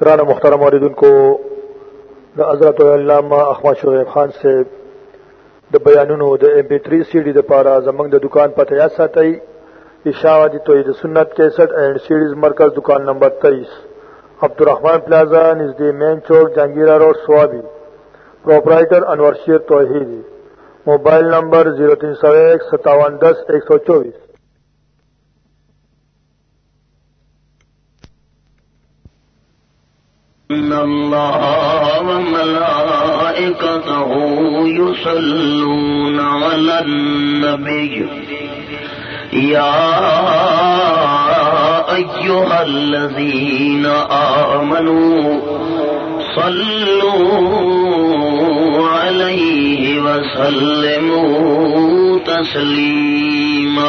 قرآن مختارم ان کو حضرت علامہ احمد شعیب خان سے دا بیانونو دا M P three C D دا پارا زمنگ دا دکان پته یا ساتي اشاعت جی توحید سنت 61 اینڈ سیڈیز مرکز دکان نمبر تیئیس۔ عبدالرحمان پلازا نزدې مین چوک، Jahangira road, Swabi. Proprietor Anwar Sher Tauheed mobile number 03015710110 124 إن الله وملائكته يصلون على النبي يا أيها الذين آمنوا صلوا عليه وسلموا تسليما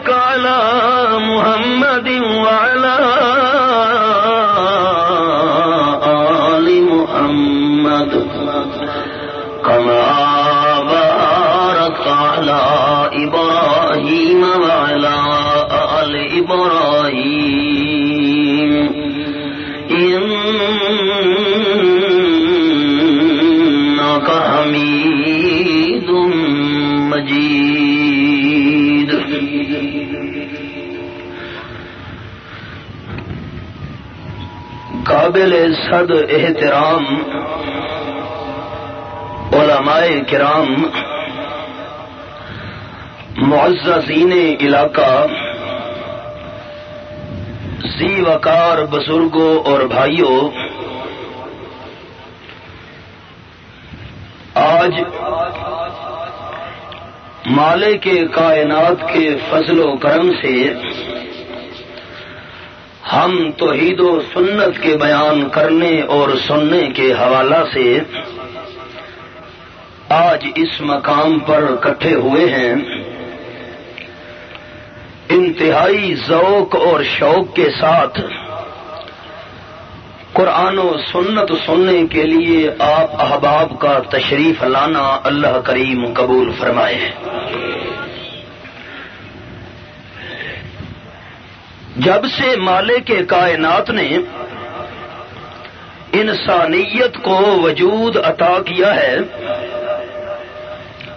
بارك على محمد وعلى آل محمد كما باركت على إبراهيم وعلى آل إبراهيم قابل صد احترام، علماء کرام، معززین علاقہ زی وقار بزرگوں اور بھائیوں، آج مالے کے کائنات کے فضل و کرم سے ہم توحید و سنت کے بیان کرنے اور سننے کے حوالہ سے آج اس مقام پر کٹھے ہوئے ہیں۔ انتہائی ذوق اور شوق کے ساتھ قرآن و سنت سننے کے لیے آپ احباب کا تشریف لانا اللہ کریم قبول فرمائے۔ جب سے مالے کے کائنات نے انسانیت کو وجود عطا کیا ہے،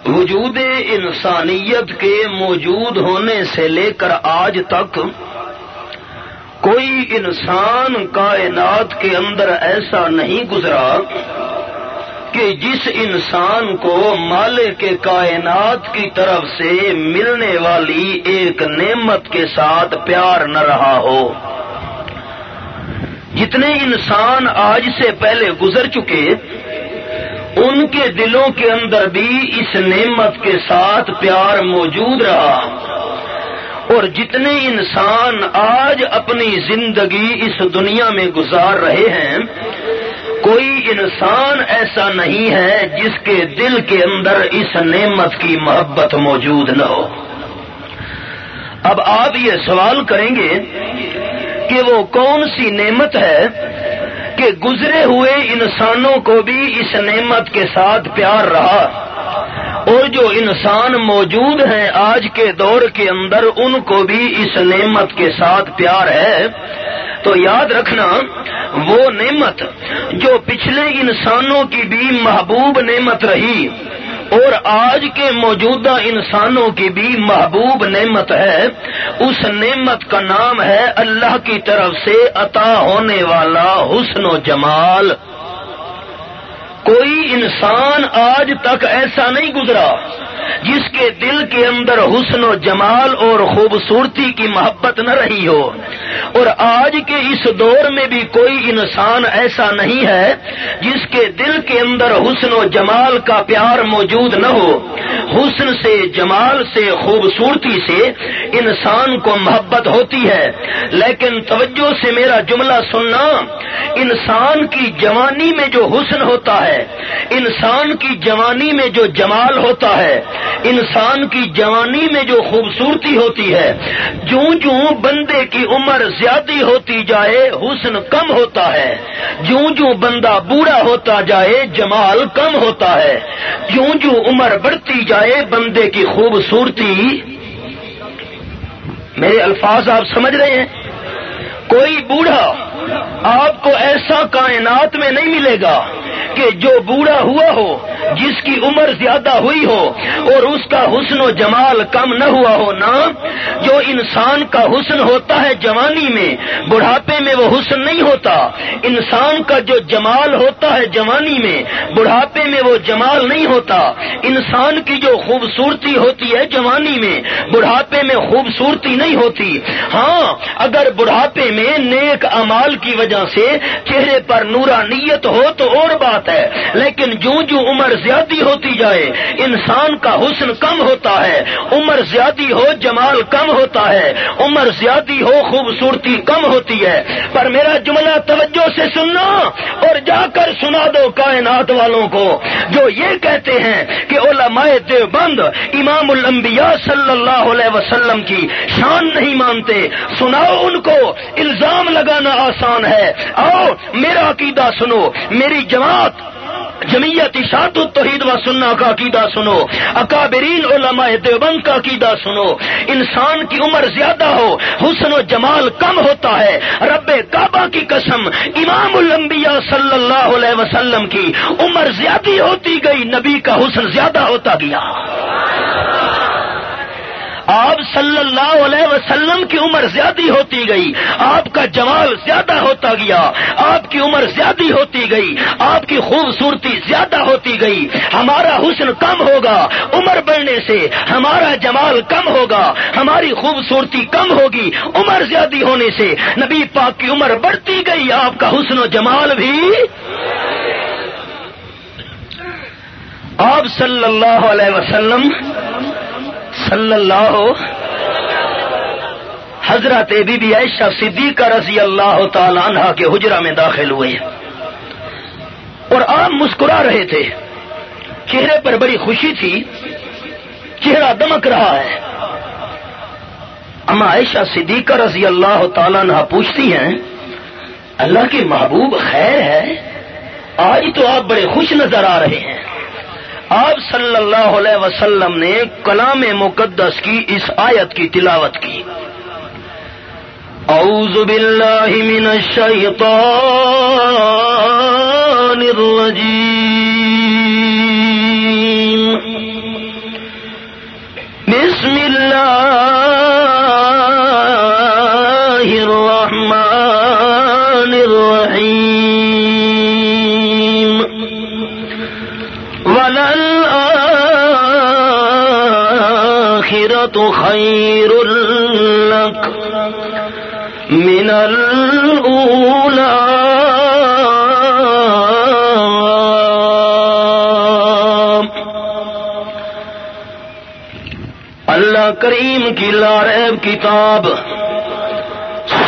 وجود انسانیت کے موجود ہونے سے لے کر آج تک کوئی انسان کائنات کے اندر ایسا نہیں گزرا کہ جس انسان کو مالے کے کائنات کی طرف سے ملنے والی ایک نعمت کے ساتھ پیار نہ رہا ہو۔ جتنے انسان آج سے پہلے گزر چکے، ان کے دلوں کے اندر بھی اس نعمت کے ساتھ پیار موجود رہا۔ اور جتنے انسان آج اپنی زندگی اس دنیا میں گزار رہے ہیں کوئی انسان ایسا نہیں ہے جس کے دل کے اندر اس نعمت کی محبت موجود نہ ہو۔ اب آپ یہ سوال کریں گے کہ وہ کون سی نعمت ہے کہ گزرے ہوئے انسانوں کو بھی اس نعمت کے ساتھ پیار رہا؟ اور جو انسان موجود ہیں آج کے دور کے اندر، ان کو بھی اس نعمت کے ساتھ پیار ہے۔ تو یاد رکھنا، وہ نعمت جو پچھلے انسانوں کی بھی محبوب نعمت رہی، اور آج کے موجودہ انسانوں کی بھی محبوب نعمت ہے، اس نعمت کا نام ہے اللہ کی طرف سے عطا ہونے والا حسن و جمال۔ کوئی انسان آج تک ایسا نہیں گزرا جس کے دل کے اندر حسن و جمال اور خوبصورتی کی محبت نہ رہی ہو۔ اور آج کے اس دور میں بھی کوئی انسان ایسا نہیں ہے جس کے دل کے اندر حسن و جمال کا پیار موجود نہ ہو۔ حسن سے، جمال سے، خوبصورتی سے انسان کو محبت ہوتی ہے۔ لیکن توجہ سے میرا جملہ سننا، انسان کی جوانی میں جو حسن ہوتا ہے انسان کی جوانی میں جو جمال ہوتا ہے، انسان کی جوانی میں جو خوبصورتی ہوتی ہے، جوں جوں بندے کی عمر زیادہ ہوتی جائے، حسن کم ہوتا ہے۔ جوں جوں بندہ بوڑھا ہوتا جائے، جمال کم ہوتا ہے۔ جوں جوں عمر بڑھتی جائے، بندے کی خوبصورتی۔ میرے الفاظ آپ سمجھ رہے ہیں؟ کوئی بوڑھا آپ کو ایسا کائنات میں نہیں ملے گا۔ کہ جو بوڑھا ہوا ہو جس کی عمر زیادہ ہوئی ہو اور اس کا حسن و جمال کم نہ ہوا ہو نا، جو انسان کا حسن ہوتا ہے جوانی میں، بڑھاپے میں وہ حسن نہیں ہوتا۔ انسان کا جو جمال ہوتا ہے جوانی میں، بڑھاپے میں وہ جمال نہیں ہوتا۔ انسان کی جو خوبصورتی ہوتی ہے جوانی میں، بڑھاپے میں خوبصورتی نہیں ہوتی۔ ہاں اگر بڑھاپے میں نیک امال کی وجہ سے چہرے پر نورا نیت ہو تو اور بات ہے، لیکن جو جو عمر زیادہ ہوتی جائے، انسان کا حسن کم ہوتا ہے، عمر زیادہ ہو، جمال کم ہوتا ہے، عمر زیادہ ہو، خوبصورتی کم ہوتی ہے۔ پر میرا جملہ توجہ سے سننا اور جا کر سنا دو کائنات والوں کو، جو یہ کہتے ہیں کہ علماء دیوبند امام الانبیاء صلی اللہ علیہ وسلم کی شان نہیں مانتے۔ سناؤ ان کو، الزام لگانا آسان ہے۔ آؤ، میرا عقیدہ سنو۔ میری جماعت جمعیت اشاعت التوحید و سننا کا عقیدہ سنو۔ اکابرین، علماء دیوبند کا عقیدہ سنو۔ انسان کی عمر زیادہ ہو، حسن و جمال کم ہوتا ہے۔ رب کعبہ کی قسم، امام الانبیاء صلی اللہ علیہ وسلم کی عمر زیادہ ہوتی گئی، نبی کا حسن زیادہ ہوتا گیا۔ آپ صلی اللہ علیہ وسلم کی عمر زیادہ ہوتی گئی، آپ کا جمال زیادہ ہوتا گیا، آپ کی عمر زیادہ ہوتی گئی، آپ کی خوبصورتی زیادہ ہوتی گئی۔ ہمارا حسن کم ہوگا، عمر بڑھنے سے ہمارا جمال کم ہوگا، ہماری خوبصورتی کم ہوگی، عمر زیادہ ہونے سے نبی پاک کی عمر بڑھتی گئی، آپ کا حسن و جمال بھی۔ آپ صلی اللہ علیہ وسلم صلی اللہ حضرت بی بی عائشہ صدیقہ رضی اللہ تعالی عنہ کے حجرہ میں داخل ہوئے. اور آپ مسکرا رہے تھے. چہرے پر بڑی خوشی تھی. چہرہ دمک رہا ہے. اما عائشہ صدیقہ رضی اللہ تعالی عنہ پوچھتی ہیں، اللہ کے محبوب خیر ہے؟ آج تو آپ بڑے خوش نظر آ رہے ہیں۔ آپ صلی اللہ علیہ وسلم نے کلام مقدس کی اس آیت کی تلاوت کی۔ اعوذ باللہ من الشیطان الرجیم۔ بسم اللہ۔ وللآخرة خير لك من الأولى. اللہ کریم کی لارب کتاب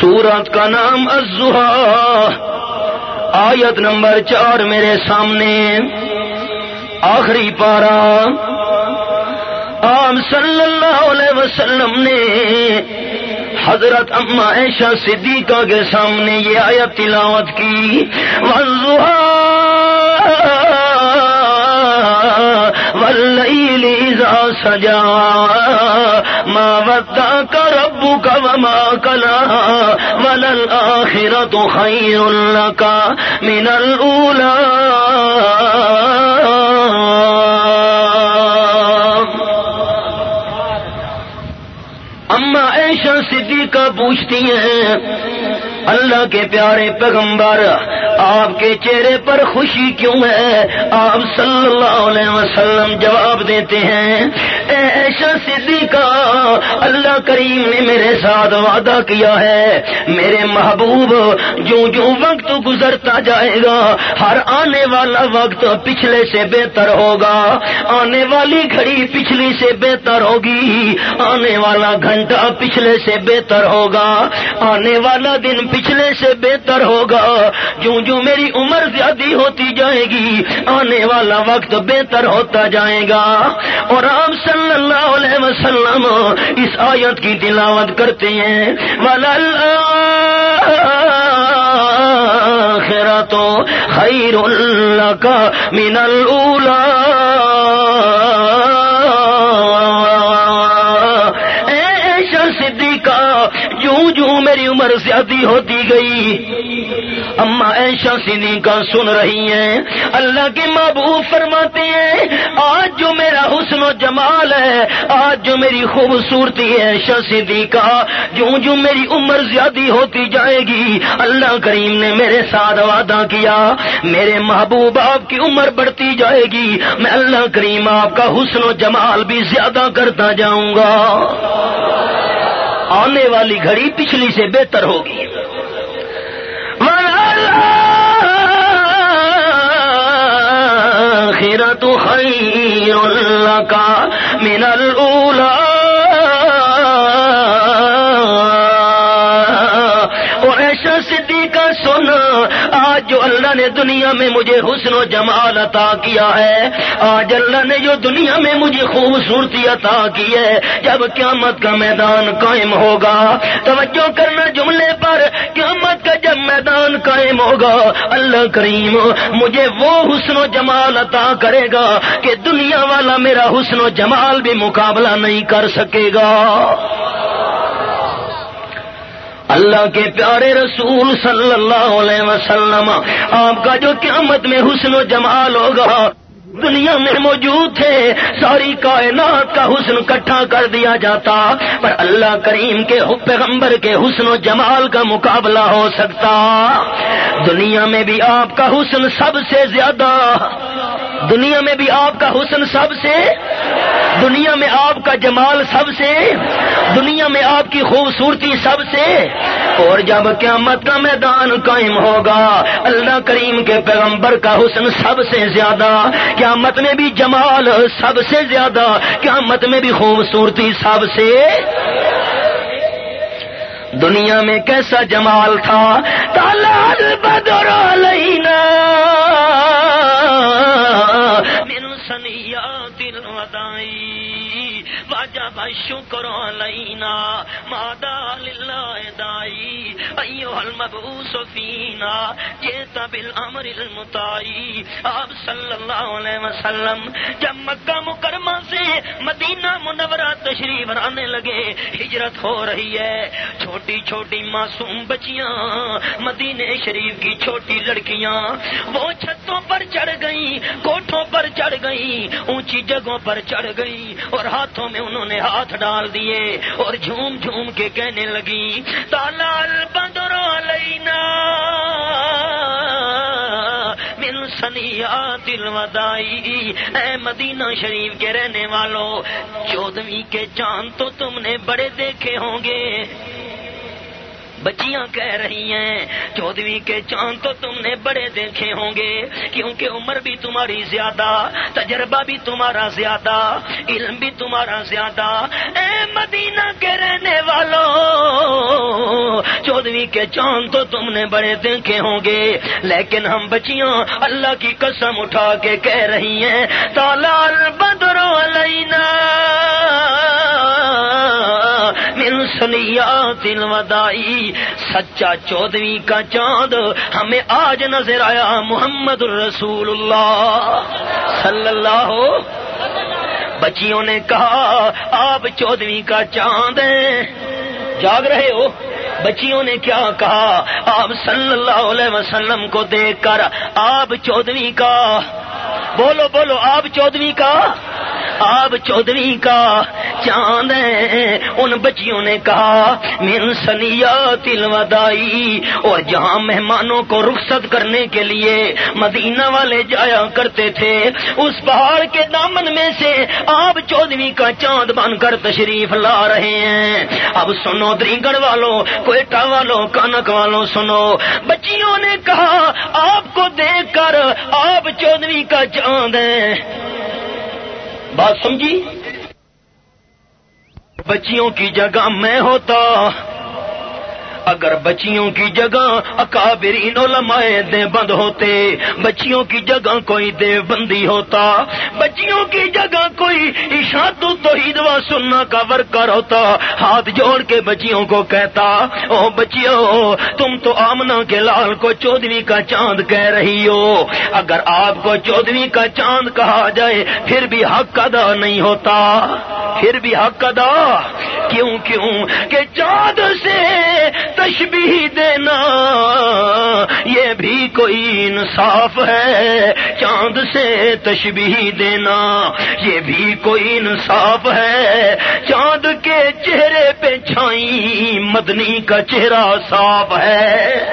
سورت کا نام الزہا، آیت نمبر چار میرے سامنے۔ آخری پارا عام صلی اللہ علیہ وسلم نے حضرت اما عائشہ صدیقہ کے سامنے یہ آیت تلاوت کی واللیل اذا سجا ما ودعك ربك وما كلا وللآخرة خير لك من الأولى عائشہ صدیقہ پوچھتی ہیں، اللہ کے پیارے پیغمبر، آپ کے چہرے پر خوشی کیوں ہے؟ آپ صلی اللہ علیہ وسلم جواب دیتے ہیں ایشا صدیقہ، اللہ کریم نے میرے ساتھ وعدہ کیا ہے۔ میرے محبوب، جو جو وقت گزرتا جائے گا، ہر آنے والا وقت پچھلے سے بہتر ہوگا۔ آنے والی گھڑی پچھلی سے بہتر ہوگی۔ آنے والا گھنٹہ پچھلے سے بہتر ہوگا۔ آنے والا دن پچھلے سے بہتر ہوگا۔ جو جو میری عمر زیادہ ہوتی جائے گی، آنے والا وقت بہتر ہوتا جائے گا۔ اور آپ صلی اللہ علیہ وسلم اس آیت کی تلاوت کرتے ہیں۔ والا تو خیر اللہ کا من اللہ صدیقہ جو جو میری عمر زیادہ ہوتی گئی۔ اما ایشا سنی کا سن رہی ہیں، اللہ کے محبوب فرماتے ہیں، آج جو میرا حسن و جمال ہے، آج جو میری خوبصورتی ہے ایشا سدی کا جو جو میری عمر زیادہ ہوتی جائے گی، اللہ کریم نے میرے ساتھ وعدہ کیا، میرے محبوب آپ کی عمر بڑھتی جائے گی، میں اللہ کریم آپ کا حسن و جمال بھی زیادہ کرتا جاؤں گا۔ آنے والی گھڑی پچھلی سے بہتر ہوگی۔ تو خیر اللہ کا من الاولا اور ایسا سن، آج جو اللہ نے دنیا میں مجھے حسن و جمال عطا کیا ہے، آج اللہ نے جو دنیا میں مجھے خوبصورتی عطا کی ہے، جب قیامت کا میدان قائم ہوگا۔ توجہ کرنا جملے پر میدان قائم ہوگا۔ اللہ کریم، مجھے وہ حسن و جمال عطا کرے گا کہ دنیا والا میرا حسن و جمال بھی مقابلہ نہیں کر سکے گا۔ اللہ کے پیارے رسول صلی اللہ علیہ وسلم، آپ کا جو قیامت میں حسن و جمال ہوگا۔ دنیا میں موجود تھے۔ ساری کائنات کا حسن کٹھا کر دیا جاتا۔ پر اللہ کریم کے پیغمبر کے حسن و جمال کا مقابلہ ہو سکتا۔ دنیا میں بھی آپ کا حسن سب سے زیادہ۔ دنیا میں بھی آپ کا حسن سب سے دنیا میں آپ کا جمال سب سے، دنیا میں آپ کی خوبصورتی سب سے۔ اور جب قیامت کا میدان قائم ہوگا، اللہ کریم کے پیغمبر کا حسن سب سے زیادہ، قیامت میں بھی جمال سب سے زیادہ، قیامت میں بھی خوبصورتی سب سے۔ دنیا میں کیسا جمال تھا، تالال بدر لینا من سنیات الودائی واجب شکر لینا مادا للہ دائی ایو المبعوث فینا، جیتا بالعمر المتائی۔ آپ صلی اللہ علیہ وسلم، جب مکہ مکرمہ سے مدینہ منورہ تشریف آنے لگے، ہجرت ہو رہی ہے۔ چھوٹی چھوٹی معصوم بچیاں مدینے شریف کی چھوٹی لڑکیاں، وہ چھتوں پر چڑھ گئی کوٹھوں پر چڑھ گئی اونچی جگہوں پر چڑھ گئی اور ہاتھوں میں انہوں نے ہاتھ ڈال دیے اور جھوم جھوم کے کہنے لگی تالال بندرو لینا من سنیات الودائی اے مدینہ شریف کے رہنے والوں چودویں کے چاند تو تم نے بڑے دیکھے ہوں گے۔ بچیاں کہہ رہی ہیں چودویں کے چاند تو تم نے بڑے دیکھے ہوں گے، کیونکہ عمر بھی تمہاری زیادہ، تجربہ بھی تمہارا زیادہ، علم بھی تمہارا زیادہ۔ اے مدینہ کے رہنے والوں چودویں کے چاند تو تم نے بڑے دیکھے ہوں گے، لیکن ہم بچیاں اللہ کی قسم اٹھا کے کہہ رہی ہیں، تالار بدرو لینا من سنیات الودائی سچا چودویں کا چاند ہمیں آج نظر آیا محمد الرسول اللہ صلی اللہ بچیوں نے کہا، آپ چودویں کا چاند ہیں۔ جاگ رہے ہو؟ بچیوں نے کیا کہا؟ آپ صلی اللہ علیہ وسلم کو دیکھ کر، آپ چودویں کا۔ بولو بولو، آپ چودویں کا؟ آپ چودویں کا چاند ہے ان بچیوں نے کہا، من سنیا تل ودائی اور جہاں مہمانوں کو رخصت کرنے کے لیے مدینہ والے جایا کرتے تھے، اس پہاڑ کے دامن میں سے آپ چودویں کا چاند بن کر تشریف لا رہے ہیں۔ اب سنو دریگڑ والوں کوئٹہ والوں کانک والوں سنو۔ بچیوں نے کہا، آپ کو دیکھ کر آپ چودویں کا چاند ہے بات سمجھی؟ بچیوں کی جگہ میں ہوتا اگر بچیوں کی جگہ اکابرین علماء دے بند ہوتے، بچیوں کی جگہ کوئی دیو بندی ہوتا، بچیوں کی جگہ کوئی اشاعت توحید و سننا کا ورکر ہوتا، ہاتھ جوڑ کے بچیوں کو کہتا، او بچیوں تم تو آمنا کے لال کو چودویں کا چاند کہہ رہی ہو۔ اگر آپ کو چودویں کا چاند کہا جائے، پھر بھی حق ادا نہیں ہوتا۔ پھر بھی حق ادا۔ کیوں کیوں؟ کہ چاند سے تشبیح دینا، یہ بھی کوئی انصاف ہے۔ چاند سے تشبیح دینا، یہ بھی کوئی انصاف ہے۔ چاند کے چہرے پہ چھائی، مدنی کا چہرہ صاف ہے۔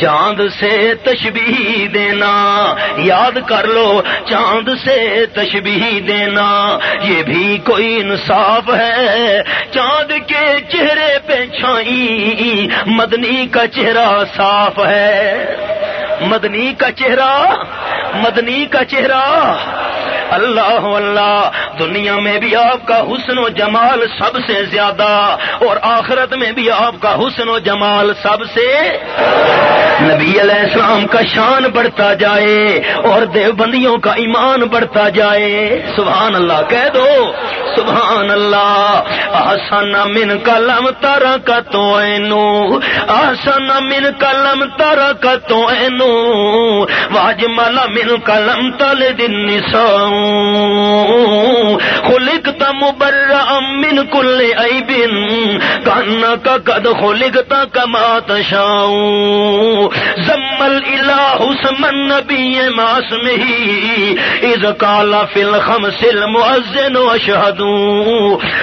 چاند سے تشبیح دینا۔ یاد کر لو، چاند سے تشبیح دینا۔ یہ بھی کوئی انصاف ہے۔ چاند کے چہرے پہ چھائی، مدنی کا چہرہ صاف ہے۔ مدنی کا چہرہ، مدنی کا چہرہ۔ اللہ اللہ دنیا میں بھی آپ کا حسن و جمال سب سے زیادہ، اور آخرت میں بھی آپ کا حسن و جمال سب سے نبی علیہ السلام کا شان بڑھتا جائے، اور دیوبندیوں کا ایمان بڑھتا جائے۔ سبحان اللہ، کہہ دو۔ سبحان اللہ۔ آسان من کلم تارا کا تو آسان من کلم تارا کا تو واج مالا من کلم تل دن نساؤ خلقتا مبرا من کل عیب، کانا کا قد خلقتا کما تشاؤ زمل الہ سمن نبی ماسمہی اذ قال فی الخمس المؤذن واشهد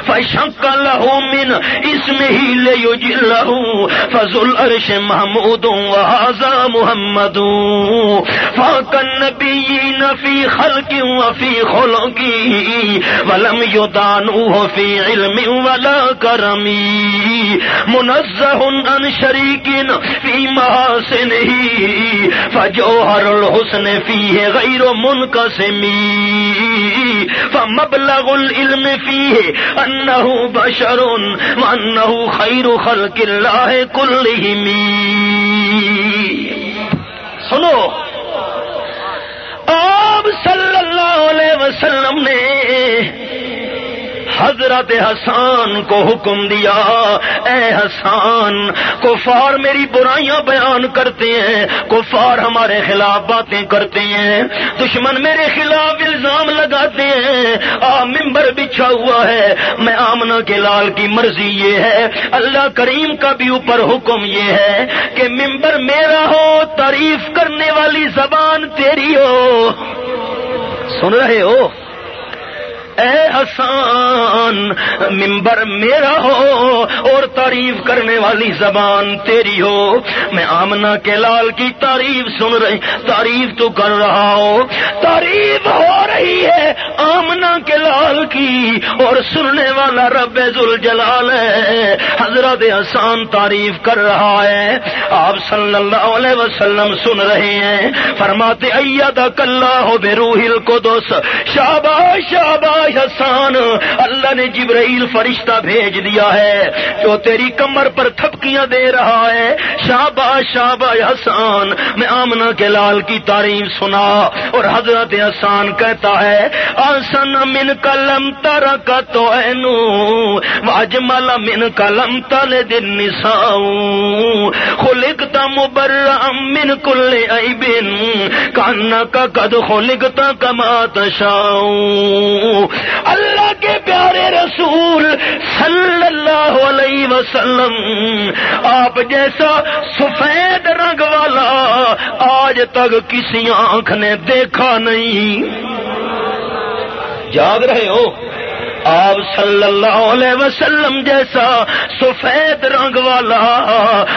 فشق له من اسمه ليجله فذل عرش محمود وهذا محمد. فاق النبيين في خلق وفي فی خلقی ولم یدانوه فی علم ولا کرمی منزہ عن شریک فی محاسنه فجوہر الحسن فیہ غیر منقسمی فمبلغ العلم فیہ انہو بشر وانہو خیر خلق اللہ کلہم سنو آپ صلی اللہ علیہ وسلم نے حضرت حسان کو حکم دیا۔ اے حسان، کفار میری برائیاں بیان کرتے ہیں۔ کفار ہمارے خلاف باتیں کرتے ہیں۔ دشمن میرے خلاف الزام لگاتے ہیں۔ آ ممبر بچھا ہوا ہے۔ میں آمنا کے لال کی مرضی یہ ہے۔ اللہ کریم کا بھی اوپر حکم یہ ہے کہ ممبر میرا ہو، تعریف کرنے والی زبان تیری ہو۔ سن رہے ہو؟ اے حسان ممبر میرا ہو اور تعریف کرنے والی زبان تیری ہو۔ میں آمنا کے لال کی تعریف سن رہی، تعریف تو کر رہا ہو۔ تعریف ہو رہی ہے آمنا کے لال کی اور سننے والا رب جلال ہے۔ حضرت حسان تعریف کر رہا ہے۔ آپ صلی اللہ علیہ وسلم سن رہے ہیں۔ فرماتے اید کلّہ ہو بے روحل کو دوست شاباش شاباش۔ حسان، اللہ نے جبرائیل فرشتہ بھیج دیا ہے، جو تیری کمر پر تھپکیاں دے رہا ہے۔ شابا شابا حسان، میں آمنا کے لال کی تعریف سنا۔ اور حضرت حسان کہتا ہے، آسن من کلم تر کا تو واجمل من کلم تل دن نساؤ خلقتا مبرم من کل عیبن کانا کا قد خلقتا کما تشاؤ اللہ کے پیارے رسول صلی اللہ علیہ وسلم، آپ جیسا سفید رنگ والا آج تک کسی آنکھ نے دیکھا نہیں۔ جاگ رہے ہو۔ آپ صلی اللہ علیہ وسلم جیسا سفید رنگ والا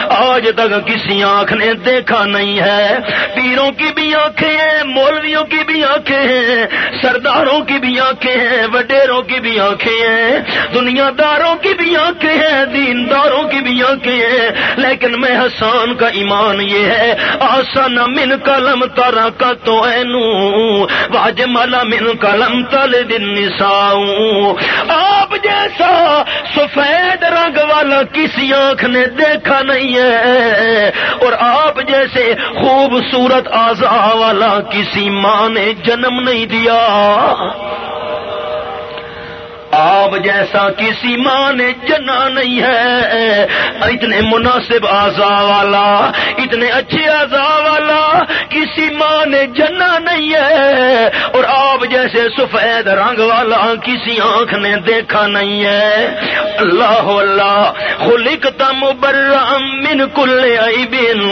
آج تک کسی آنکھ نے دیکھا نہیں ہے۔ پیروں کی بھی آنکھیں ہیں، مولویوں کی بھی آنکھیں ہیں، سرداروں کی بھی آنکھیں ہیں، وڈیروں کی بھی آنکھیں ہیں۔ دنیا داروں کی بھی آنکھیں ہیں، دینداروں کی بھی آنکھیں ہیں۔ لیکن میں حسان کا ایمان یہ ہے آسان من کلم تارا کا تو واج مالا من کلم تل دن نساؤں۔ آپ جیسا سفید رنگ والا کسی آنکھ نے دیکھا نہیں ہے۔ اور آپ جیسے خوبصورت آزا والا کسی ماں نے جنم نہیں دیا۔ آپ جیسا کسی ماں نے جنا نہیں ہے۔ اتنے مناسب آزا والا، اتنے اچھے آزا والا، کسی ماں نے جنا نہیں ہے۔ اور آپ جیسے سفید رنگ والا، کسی آنکھ نے دیکھا نہیں ہے۔ اللہ اللہ خلکتا مبرم من کل عیبن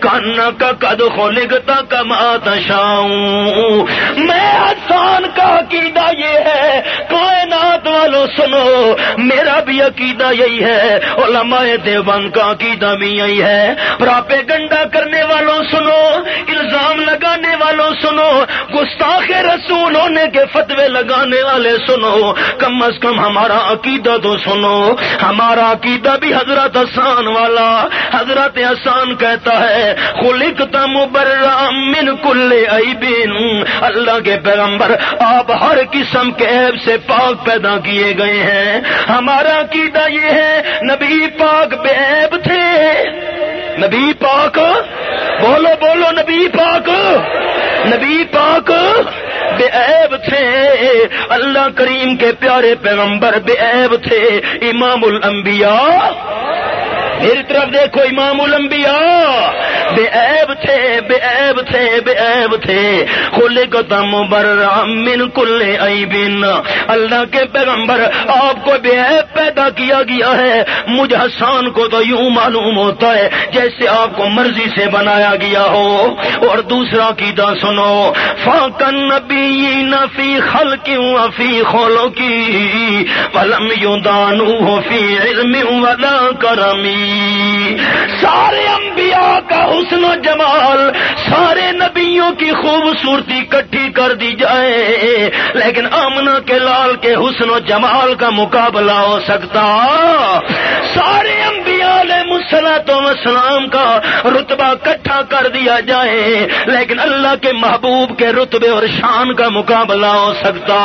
کانا کا قد خلکتا کمات شاؤں۔ میں آسان کا عقیدہ یہ ہے، کائنات والوں سنو، میرا بھی عقیدہ یہی ہے، علماء دیوبند کا عقیدہ بھی یہی ہے۔ پراپے گنڈا کرنے والوں سنو، الزام لگانے والوں سنو، گستاخ رسول ہونے کے فتوے لگانے والے سنو۔ کم از کم ہمارا عقیدہ تو سنو۔ ہمارا عقیدہ بھی حضرت حسان والا۔ حضرت حسان کہتا ہے خلک تم من کل اللہ کے پیغمبر، آپ ہر قسم کے عیب سے پاک پیدا پیدا کیے گئے ہیں۔ ہمارا عقیدہ یہ ہے، نبی پاک بے عیب تھے۔ نبی پاک، بولو بولو، نبی پاک۔ نبی پاک بے عیب تھے۔ اللہ کریم کے پیارے پیغمبر بے عیب تھے۔ امام الانبیاء میری طرف دیکھو امام الانبیاء، بے عیب تھے، بے عیب تھے، بے عیب تھے۔ کھلے کو تم من کل عیبن۔ اللہ کے پیغمبر، آپ کو بے عیب پیدا کیا گیا ہے۔ مجھ حسان کو تو یوں معلوم ہوتا ہے جیسے آپ کو مرضی سے بنایا گیا ہو۔ اور دوسرا کیدا سنو فاکن نبی نفی خل کیوں فی خولو کی پلم یوں دانو فی علم ولا کرمی۔ سارے انبیاء کا حسن و جمال سارے نبیوں کی خوبصورتی کٹھی کر دی جائے۔ لیکن آمنا کے لال کے حسن و جمال کا مقابلہ ہو سکتا۔ سارے انبیاء علیہ مسلط اسلام کا رتبہ کٹھا کر دیا جائے۔ لیکن اللہ کے محبوب کے رتبے اور شان کا مقابلہ ہو سکتا۔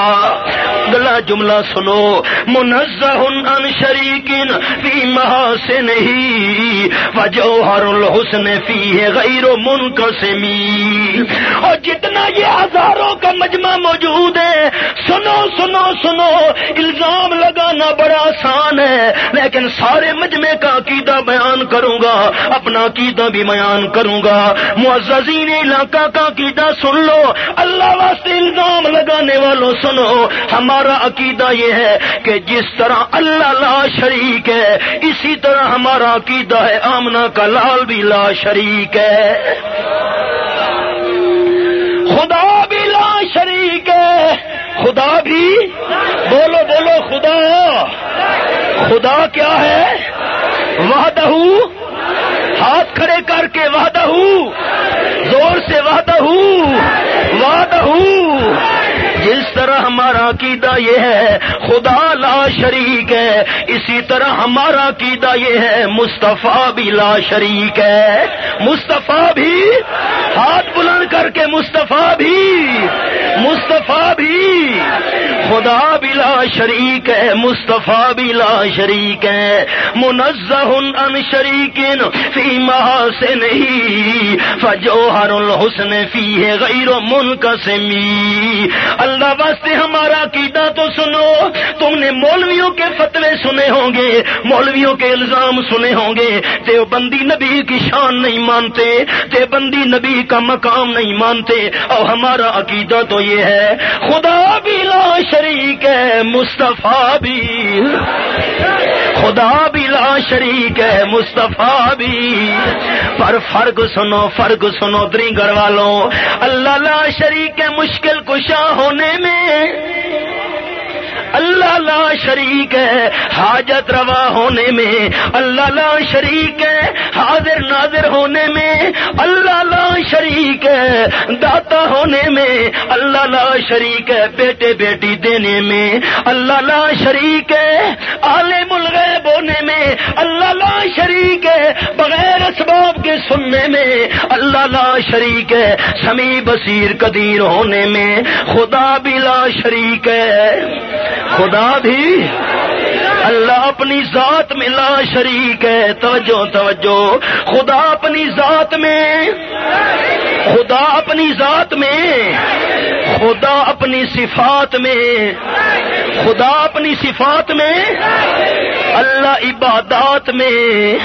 گلا جملہ سنو منزہ ان شریکن فی محاسن نہیں وجوہر الحسن فی غیر منقسمی اور جتنا یہ ہزاروں کا مجمع موجود ہے، سنو سنو سنو، الزام لگانا بڑا آسان ہے۔ لیکن سارے مجمع کا عقیدہ بیان کروں گا، اپنا عقیدہ بھی بیان کروں گا۔ معززین علاقہ کا عقیدہ سن لو، اللہ واسطے الزام لگانے والوں سنو۔ ہمارے ہمارا عقیدہ یہ ہے کہ جس طرح اللہ لا شریک ہے، اسی طرح ہمارا عقیدہ ہے آمنا کا لال بھی لا شریک ہے۔ خدا بھی لا شریک ہے۔ خدا بھی؟ بولو بولو، خدا۔ خدا کیا ہے؟ وحدہ۔ ہاتھ کھڑے کر کے وحدہ۔ زور سے وحدہ۔ وحدہ جس طرح ہمارا عقیدہ یہ ہے، خدا لا شریک ہے، اسی طرح ہمارا عقیدہ یہ ہے، مصطفیٰ بھی لا شریک ہے۔ مصطفیٰ بھی ہاتھ بلند کر کے مصطفیٰ بھی مصطفیٰ بھی۔ خدا بھی لا شریک ہے، مصطفیٰ بھی لا شریک ہے۔ منزہ ان شریکن فی سے نہیں فجو ہر الحسن فی ہے غیر من کا اللہ واسطے ہمارا عقیدہ تو سنو، تم نے مولویوں کے فتوے سنے ہوں گے، مولویوں کے الزام سنے ہوں گے۔ دیوبندی نبی کی شان نہیں مانتے، دیوبندی نبی کا مقام نہیں مانتے۔ اور ہمارا عقیدہ تو یہ ہے، خدا بھی لا شریک ہے، مصطفیٰ بھی۔ خدا بھی لا شریک ہے، مصطفیٰ بھی۔ پر فرق سنو فرق سنو دری گھر والوں۔ اللہ لا شریک ہے، مشکل کشا ہونے میں۔ اللہ لا شریک ہے، حاجت روا ہونے میں، اللہ لا شریک ہے، حاضر ناظر ہونے میں، اللہ لا شریک ہے، داتا ہونے میں، اللہ لا شریک ہے، بیٹے بیٹی دینے میں، اللہ لا شریک ہے، عالم الغیب ہونے میں، اللہ لا شریک ہے، بغیر اسباب کے سننے میں، اللہ لا شریک ہے سمی بصیر قدیر ہونے میں، خدا بھی لا شریک ہے۔ خدا بھی اللہ اپنی ذات میں لا شریک ہے. توجہ توجہ. خدا اپنی ذات میں، خدا اپنی ذات میں، خدا اپنی صفات میں، خدا اپنی صفات میں، اللہ عبادات میں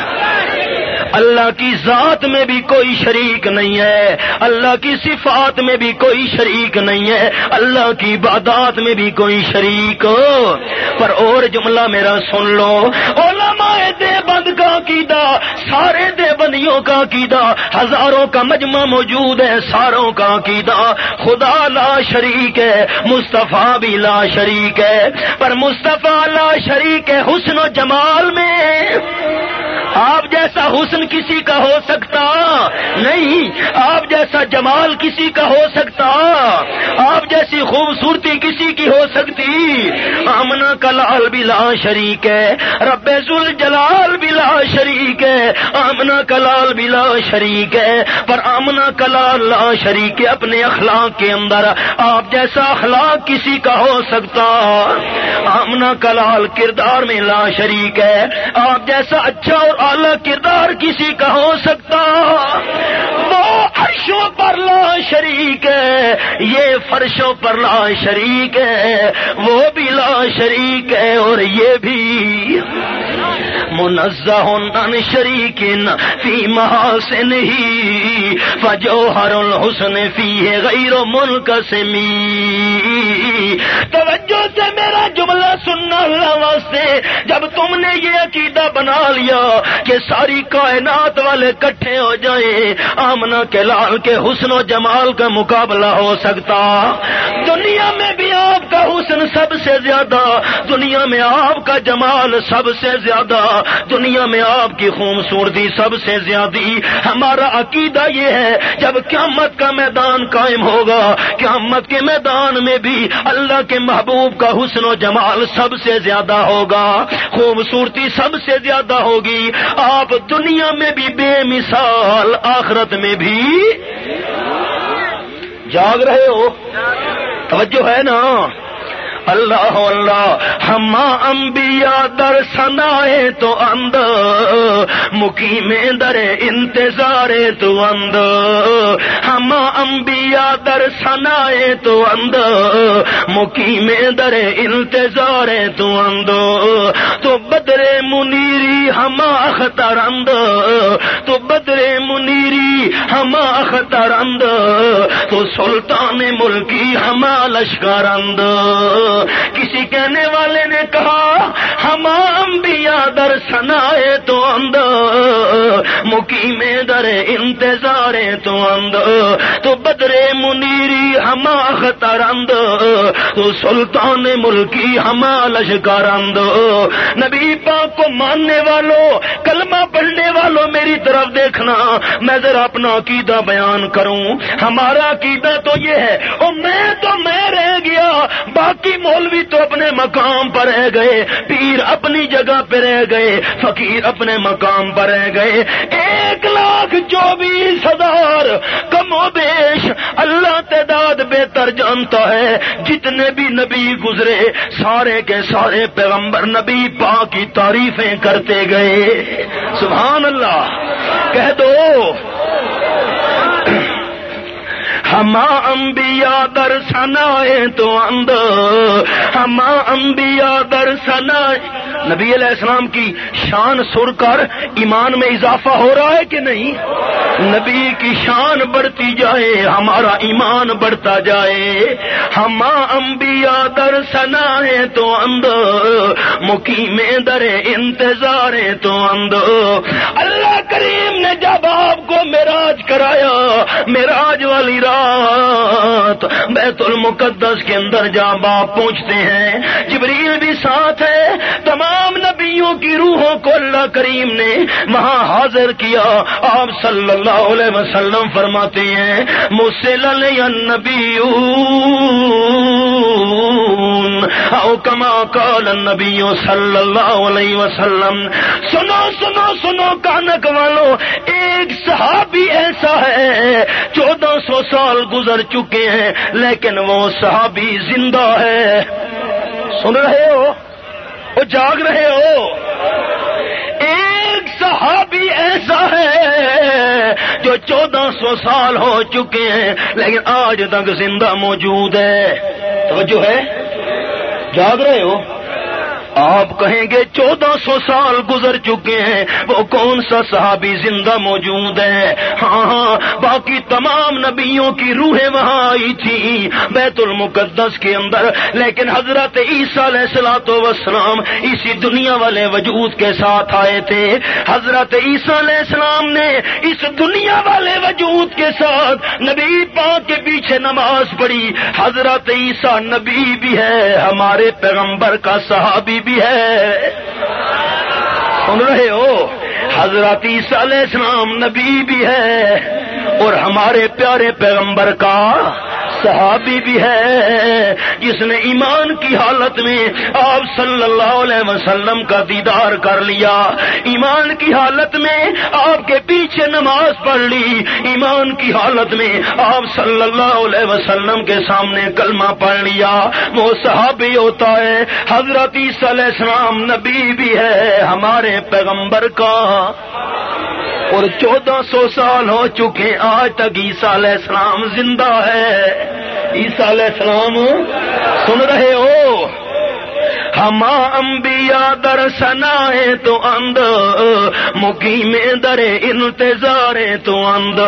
اللہ کی ذات میں بھی کوئی شریک نہیں ہے، اللہ کی صفات میں بھی کوئی شریک نہیں ہے، اللہ کی عبادات میں بھی کوئی شریک۔ پر اور جملہ میرا سن لو، علماء دے بند کا عقیدہ، سارے دے بندیوں کا عقیدہ، ہزاروں کا مجمع موجود ہے ساروں کا عقیدہ۔ خدا لا شریک ہے، مصطفیٰ بھی لا شریک ہے۔ پر مصطفیٰ لا شریک ہے حسن و جمال میں۔ آپ جیسا حسن کسی کا ہو سکتا، نہیں، آپ جیسا جمال کسی کا ہو سکتا، آپ جیسی خوبصورتی کسی کی ہو سکتی۔ آمنا کلال بلا شریک ہے، رب ذل جلال بلا شریک ہے۔ آمنا کلال بلا شریک ہے، پر آمنا کلال لا شریک ہے۔ اپنے اخلاق کے اندر آپ جیسا اخلاق کسی کا ہو سکتا۔ آمنا کلال کردار میں لا شریک ہے۔ آپ جیسا اچھا اور اعلی کردار کسی کا ہو سکتا۔ وہ عرشوں پر لا شریک ہے، یہ فرشوں پر لا شریک ہے، وہ بھی لا شریک ہے اور یہ بھی۔ منزہ ان شریک فی محاسن ہی فجو ہر الحسن فی ہے غیر ملک سے می توجہ سے میرا جملہ سننا اللہ واسطے، جب تم نے یہ عقیدہ بنا لیا کہ ساری کائنات والے کٹھے ہو جائیں آمنا کے لال کے حسن و جمال کا مقابلہ ہو سکتا۔ دنیا میں بھی آپ کا حسن سب سے زیادہ، دنیا میں آپ کا جمال سب سے زیادہ، دنیا میں آپ کی خوبصورتی سب سے زیادہ۔ ہمارا عقیدہ یہ ہے، جب قیامت کا میدان قائم ہوگا، قیامت کے میدان میں بھی اللہ کے محبوب کا حسن و جمال سب سے زیادہ ہوگا۔ خوبصورتی سب سے زیادہ ہوگی۔ آپ دنیا میں بھی بے مثال، آخرت میں بھی جاگ رہے ہو۔ توجہ ہے نا؟ اللہ اللہ ہم انبیاء در سنائے تو اند، مقیم در انتظار تو اند۔ ہم انبیاء در سنائے تو اند، مقیم در انتظار تو اند۔ تو بدر منیری ہم اختر اند، تو بدر منیری ہم اختر اند۔ تو سلطان ملکی ہم لشکر اند۔ کسی کہنے والے نے کہا ہم بھی در سنا تو اند مقیم در انتظار تو اند تو بدرے منیری ہم اختر تو سلطان ملکی ہم لشکر نبی پاک کو ماننے والوں کلمہ پڑھنے والوں میری طرف دیکھنا، میں ذرا اپنا عقیدہ بیان کروں۔ ہمارا عقیدہ تو یہ ہے، اور میں تو میں رہ گیا، باقی مولوی تو اپنے مقام پر رہ گئے، پیر اپنی جگہ پہ رہ گئے، فقیر اپنے مقام پر رہ گئے۔ ایک لاکھ چوبیس ہزار کم و بیش اللہ تعداد بہتر جانتا ہے۔ جتنے بھی نبی گزرے، سارے کے سارے پیغمبر نبی پا کی تعریفیں کرتے گئے۔ سبحان اللہ۔ کہہ دو۔ ہما انبیاء در سنائے تو اند، ہما انبیاء در سنائے نبی علیہ السلام کی شان سر کر ایمان میں اضافہ ہو رہا ہے کہ نہیں؟ نبی کی شان بڑھتی جائے، ہمارا ایمان بڑھتا جائے۔ ہما انبیاء در سنائے تو اند، مقیم در انتظار تو اند۔ اللہ کریم نے جب آپ کو میرا معراج کرایا، معراج والی رات بیت المقدس کے اندر جا باپ پہنچتے ہیں، جبریل بھی ساتھ ہے۔ تمام نبیوں کی روحوں کو اللہ کریم نے وہاں حاضر کیا۔ آپ صلی اللہ علیہ وسلم فرماتے ہیں مجھ نبی او کما کال نبی صلی اللہ علیہ وسلم۔ سنو سنو سنو، کانک والو، ایک صحابی ایسا ہے، چودہ سو سال گزر چکے ہیں، لیکن وہ صحابی زندہ ہے۔ سن رہے ہو؟ وہ جاگ رہے ہو؟ ایک صحابی ایسا ہے جو چودہ سو سال ہو چکے ہیں، لیکن آج تک زندہ موجود ہے۔ تو جو ہے؟ جاگ رہے ہو؟ آپ کہیں گے چودہ سو سال گزر چکے ہیں، وہ کون سا صحابی زندہ موجود ہے؟ ہاں ہاں باقی تمام نبیوں کی روحیں وہاں آئی تھی بیت المقدس کے اندر۔ لیکن حضرت عیسیٰ علیہ السلاط وسلام اسی دنیا والے وجود کے ساتھ آئے تھے۔ حضرت عیسیٰ علیہ السلام نے اس دنیا والے وجود کے ساتھ نبی پاک کے پیچھے نماز پڑھی۔ حضرت عیسیٰ نبی بھی ہے، ہمارے پیغمبر کا صحابی بھی ہے۔ سن رہے ہو؟ حضرت عیسیٰ علیہ السلام نبی بھی ہے اور ہمارے پیارے پیغمبر کا صحابی بھی ہے جس نے ایمان کی حالت میں آپ صلی اللہ علیہ وسلم کا دیدار کر لیا۔ ایمان کی حالت میں آپ کے پیچھے نماز پڑھ لی۔ ایمان کی حالت میں آپ صلی اللہ علیہ وسلم کے سامنے کلمہ پڑھ لیا۔ وہ صحابی ہوتا ہے۔ حضرت عیسیٰ علیہ السلام نبی بھی ہے۔ ہمارے پیغمبر کا اور چودہ سو سال ہو چکے آج تک عیسیٰ علیہ السلام زندہ ہے۔ عیسیٰ علیہ السلام، سن رہے ہو؟ ہم انبیاء در سنا تو اند، مقیم در انتظار تو اند۔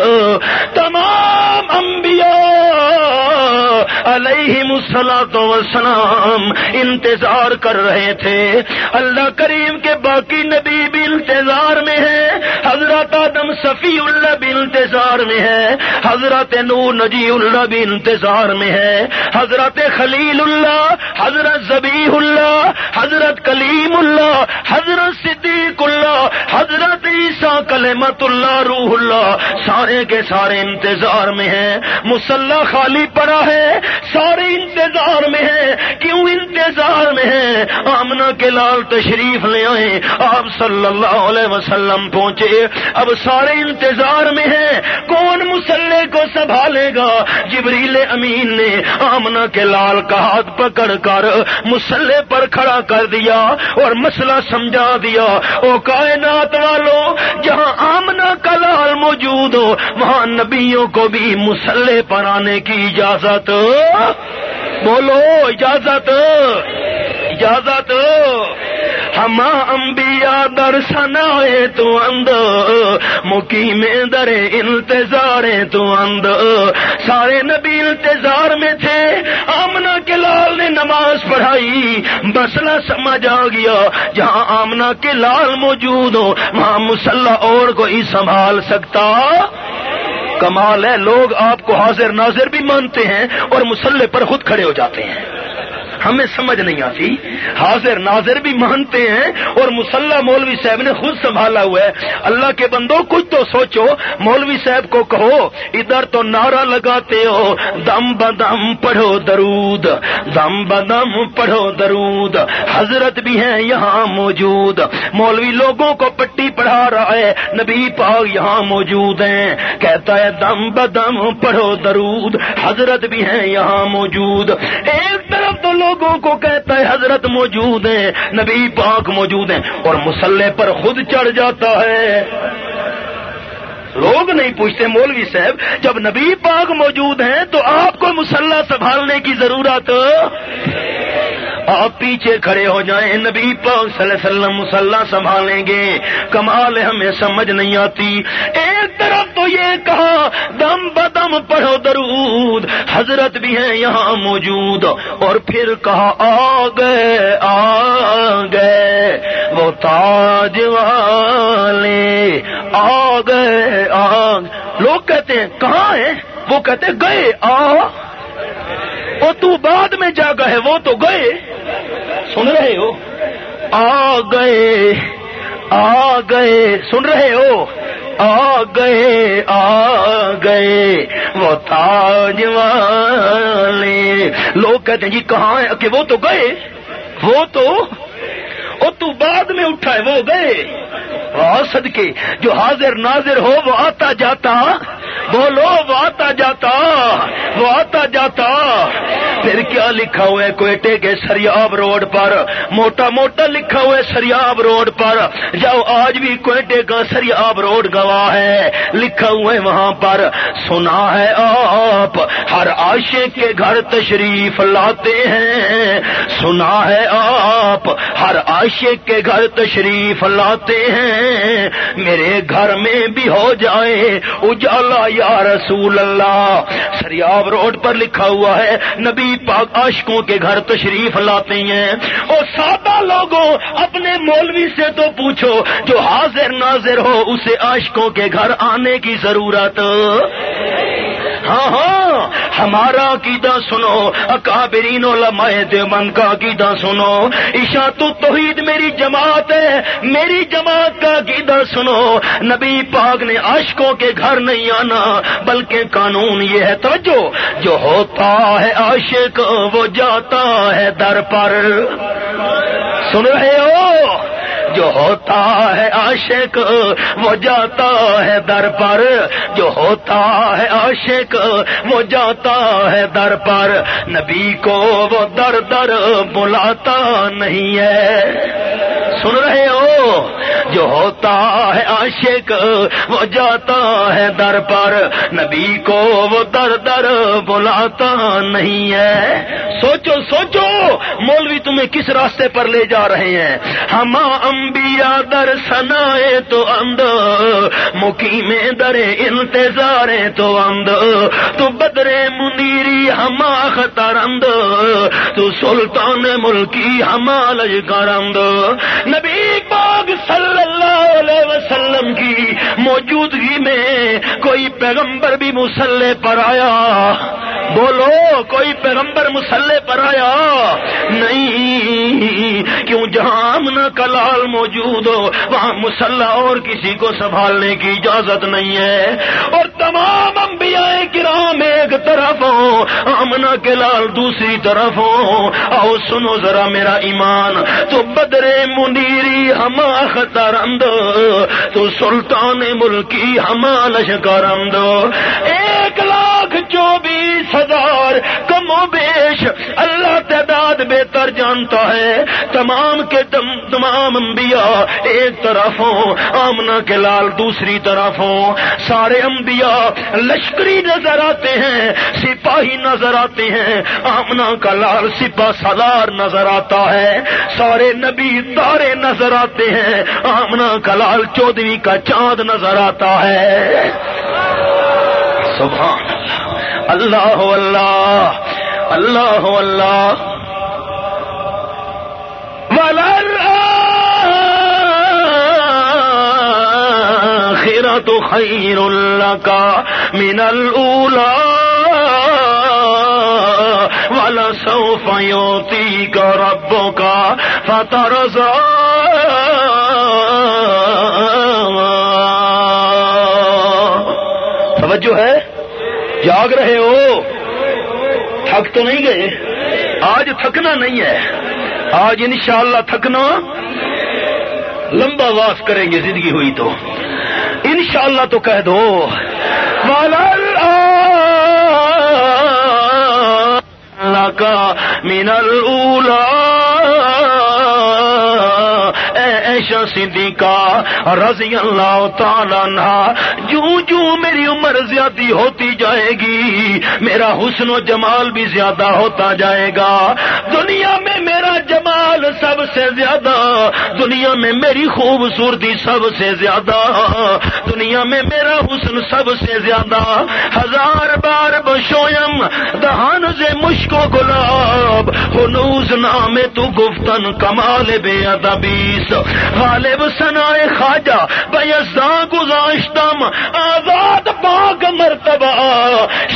تمام انبیاء علیہ مسلط وسلام انتظار کر رہے تھے۔ اللہ کریم کے باقی نبی بھی انتظار میں ہے حضرت آدم صفی اللہ بھی انتظار میں ہے حضرت نور نجی اللہ بھی انتظار میں ہے حضرت خلیل اللہ، حضرت زبی اللہ حضرت کلیم اللہ، حضرت صدیق اللہ، حضرت عیسیٰ کلمت اللہ، روح اللہ، سارے کے سارے انتظار میں ہیں۔ مسلح خالی پڑا ہے، سارے انتظار میں ہیں۔ کیوں انتظار میں ہیں؟ آمنا کے لال تشریف لے آئے آپ صلی اللہ علیہ وسلم پہنچے۔ اب سارے انتظار میں ہیں۔ کون مسلح کو سنبھالے گا؟ جبریل امین نے آمنا کے لال کا ہاتھ پکڑ کر مسلح پر کھڑا کر دیا اور مسئلہ سمجھا دیا۔ او کائنات والوں جہاں آمنا کا لال موجود ہو، وہاں نبیوں کو بھی مسلح پر آنے کی اجازت۔ بولو، اجازت۔ اجازت۔ ہم انبیاء در سنائے تو اند، مقیم در انتظار تو اند۔ سارے نبی انتظار میں تھے آمنا کے لال نے نماز پڑھائی۔ مسئلہ سمجھ آ گیا، جہاں آمنا کے لال موجود ہو، وہاں مسلح اور کوئی سنبھال سکتا۔ کمال ہے، لوگ آپ کو حاضر ناظر بھی مانتے ہیں اور مسلح پر خود کھڑے ہو جاتے ہیں۔ ہمیں سمجھ نہیں آتی۔ حاضر ناظر بھی مانتے ہیں اور مسلح مولوی صاحب نے خود سنبھالا ہوا ہے۔ اللہ کے بندوں کچھ تو سوچو۔ مولوی صاحب کو کہو، ادھر تو نعرہ لگاتے ہو، دم بدم پڑھو درود۔ دم بدم پڑھو درود۔ حضرت بھی ہیں یہاں موجود۔ مولوی لوگوں کو پٹی پڑھا رہا ہے۔ نبی پاک یہاں موجود ہیں۔ کہتا ہے، دم بدم پڑھو درود۔ حضرت بھی ہیں یہاں موجود۔ ایک طرف تو لوگ لوگوں کو کہتا ہے حضرت موجود ہیں، نبی پاک موجود ہیں، اور مسلح پر خود چڑھ جاتا ہے۔ لوگ نہیں پوچھتے مولوی صاحب، جب نبی پاک موجود ہیں تو آپ کو مسلح سنبھالنے کی ضرورت آپ پیچھے کھڑے ہو جائیں، نبی پاک صلی اللہ علیہ وسلم مسلح سنبھالیں گے۔ کمال ہمیں سمجھ نہیں آتی۔ ایک طرف تو یہ کہا، دم بدم پڑھو درود۔ حضرت بھی ہیں یہاں موجود۔ اور پھر کہا آ گئے آ گئے وہ تاج والے آ گئے آ لوگ کہتے ہیں، کہاں ہیں؟ وہ کہتے گئے، آ۔ وہ تو بعد میں جا گئے، وہ تو گئے۔ سن رہے ہو؟ آ گئے آ گئے۔ سن رہے ہو؟ آ گئے آ گئے۔ وہ تاج والے۔ لوگ کہتے ہیں جی کہاں ہے؟ کہ وہ تو گئے۔ وہ تو وہ تو بعد میں اٹھا ہے، وہ گئے۔ سد کے جو حاضر ناظر ہو، وہ آتا جاتا۔ بولو وہ آتا جاتا وہ آتا جاتا۔ پھر کیا لکھا ہوا ہے کوئٹے کے سریاب روڈ پر؟ موٹا موٹا لکھا ہوا ہے سریاب روڈ پر۔ جاؤ، آج بھی کوئٹے کا سریاب روڈ گواہ ہے۔ لکھا ہوا ہے وہاں پر۔ سنا ہے آپ، ہر آشے کے گھر تشریف لاتے ہیں۔ سنا ہے آپ، ہر آشے کے گھر تشریف لاتے ہیں۔ میرے گھر میں بھی ہو جائے، اجالا یا رسول اللہ؟ سریاب روڈ پر لکھا ہوا ہے، نبی پاک عاشقوں کے گھر تشریف لاتے ہیں۔ اور سادہ لوگوں، اپنے مولوی سے تو پوچھو، جو حاضر ناظر ہو، اسے عاشقوں کے گھر آنے کی ضرورت۔ ہاں ہاں ہمارا عقیدہ سنو، اکابرین علماء دیوبند کا عقیدہ سنو۔ عشا تو توحید میری جماعت ہے، میری جماعت کا عقیدہ سنو۔ نبی پاک نے عاشقوں کے گھر نہیں آنا، بلکہ قانون یہ ہے، توجہ، جو ہوتا ہے عاشق، وہ جاتا ہے در پر۔ سن رہے ہو؟ جو ہوتا ہے عاشق، وہ جاتا ہے در پر۔ جو ہوتا ہے عاشق، وہ جاتا ہے در پر۔ نبی کو وہ در در بلاتا نہیں ہے۔ سن رہے ہو؟ جو ہوتا ہے عاشق، وہ جاتا ہے در پر۔ نبی کو وہ در در بلاتا نہیں ہے۔ سوچو سوچو، مولوی تمہیں کس راستے پر لے جا رہے ہیں؟ ہم انبیاء در سنائے تو اند، مقیم در انتظار تو اند۔ تو بدرے منیری ہما خطرند تو سلطان ملکی ہما لجکرند نبی پاک صلی اللہ علیہ وسلم کی موجودگی میں کوئی پیغمبر بھی مسلح پر آیا۔ بولو، کوئی پیغمبر مسلح پر آیا؟ نہیں، کیوں جہاں امن کلال موجود ہو؟ وہاں مسلح اور کسی کو سنبھالنے کی اجازت نہیں ہے۔ اور تمام انبیاء کرام ایک طرف ہو امنا کے لال دوسری طرف ہو۔ آؤ سنو ذرا میرا ایمان، تو بدرے منیری ہما خطرند تو سلطان ملکی ہما لشکرند ایک لاکھ چوبیس ہزار کم و بیش اللہ تعداد بہتر جانتا ہے۔ تمام کے تم تمام انبیاء ایک طرف ہوں آمنا کے لال دوسری طرف ہوں۔ سارے انبیاء لشکری نظر آتے ہیں، سپاہی نظر آتے ہیں۔ آمنا کا لال سپا سالار نظر آتا ہے۔ سارے نبی تارے نظر آتے ہیں۔ آمنا کا لال چودھری کا چاند نظر آتا ہے۔ سبحان اللہ۔ اللہ اللہ اللہ خیرا تو خیر اللہ کا من الا والا سو فیوتی کا ربوں کا فتح رضا توجہ ہے؟ جاگ رہے ہو؟ تھک تو نہیں گئے؟ آج تھکنا نہیں ہے۔ آج انشاءاللہ تھکنا لمبا واس کریں گے زندگی ہوئی تو۔ انشاءاللہ تو کہہ دو۔ کا مینل اولا عائشہ صدیقہ رضی اللہ تعالیٰ جوں جوں میری عمر زیادہ ہوتی جائے گی، میرا حسن و جمال بھی زیادہ ہوتا جائے گا۔ دنیا میں میرا جمال سب سے زیادہ، دنیا میں میری خوبصورتی سب سے زیادہ، دنیا میں میرا حسن سب سے زیادہ۔ ہزار بار بشویم، دہان سے مشکو گلاب۔ ہنوز نام تو گفتن کمال بے ادبیس غالب سنائے خواجہ بیزا گزاشتم آزاد باغ مرتبہ،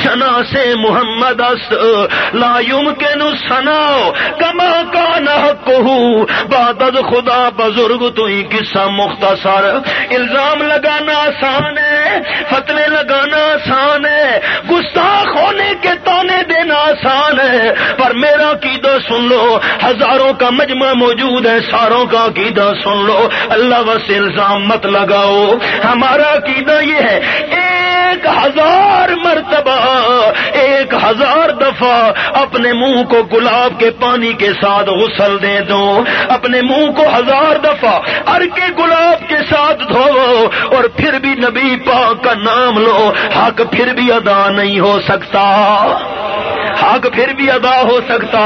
شنا سے محمد اس لا يمکن سناؤ کما کا نہ بادد خدا بزرگ تو ہی قصہ مختصر۔ الزام لگانا آسان ہے، فتوے لگانا آسان ہے، گستاخ ہونے کے تانے دینا آسان ہے۔ پر میرا عقیدہ سن لو، ہزاروں کا مجمع موجود ہے، ساروں کا عقیدہ سن لو۔ اللہ بس الزام مت لگاؤ۔ ہمارا عقیدہ یہ ہے، ایک ہزار مرتبہ، ایک ہزار دفعہ اپنے منہ کو گلاب کے پانی کے ساتھ غسل دے دو، اپنے منہ کو ہزار دفعہ ار کے گلاب کے ساتھ دھو اور پھر بھی نبی پاک کا نام لو، حق پھر بھی ادا نہیں ہو سکتا۔ حق پھر بھی ادا ہو سکتا۔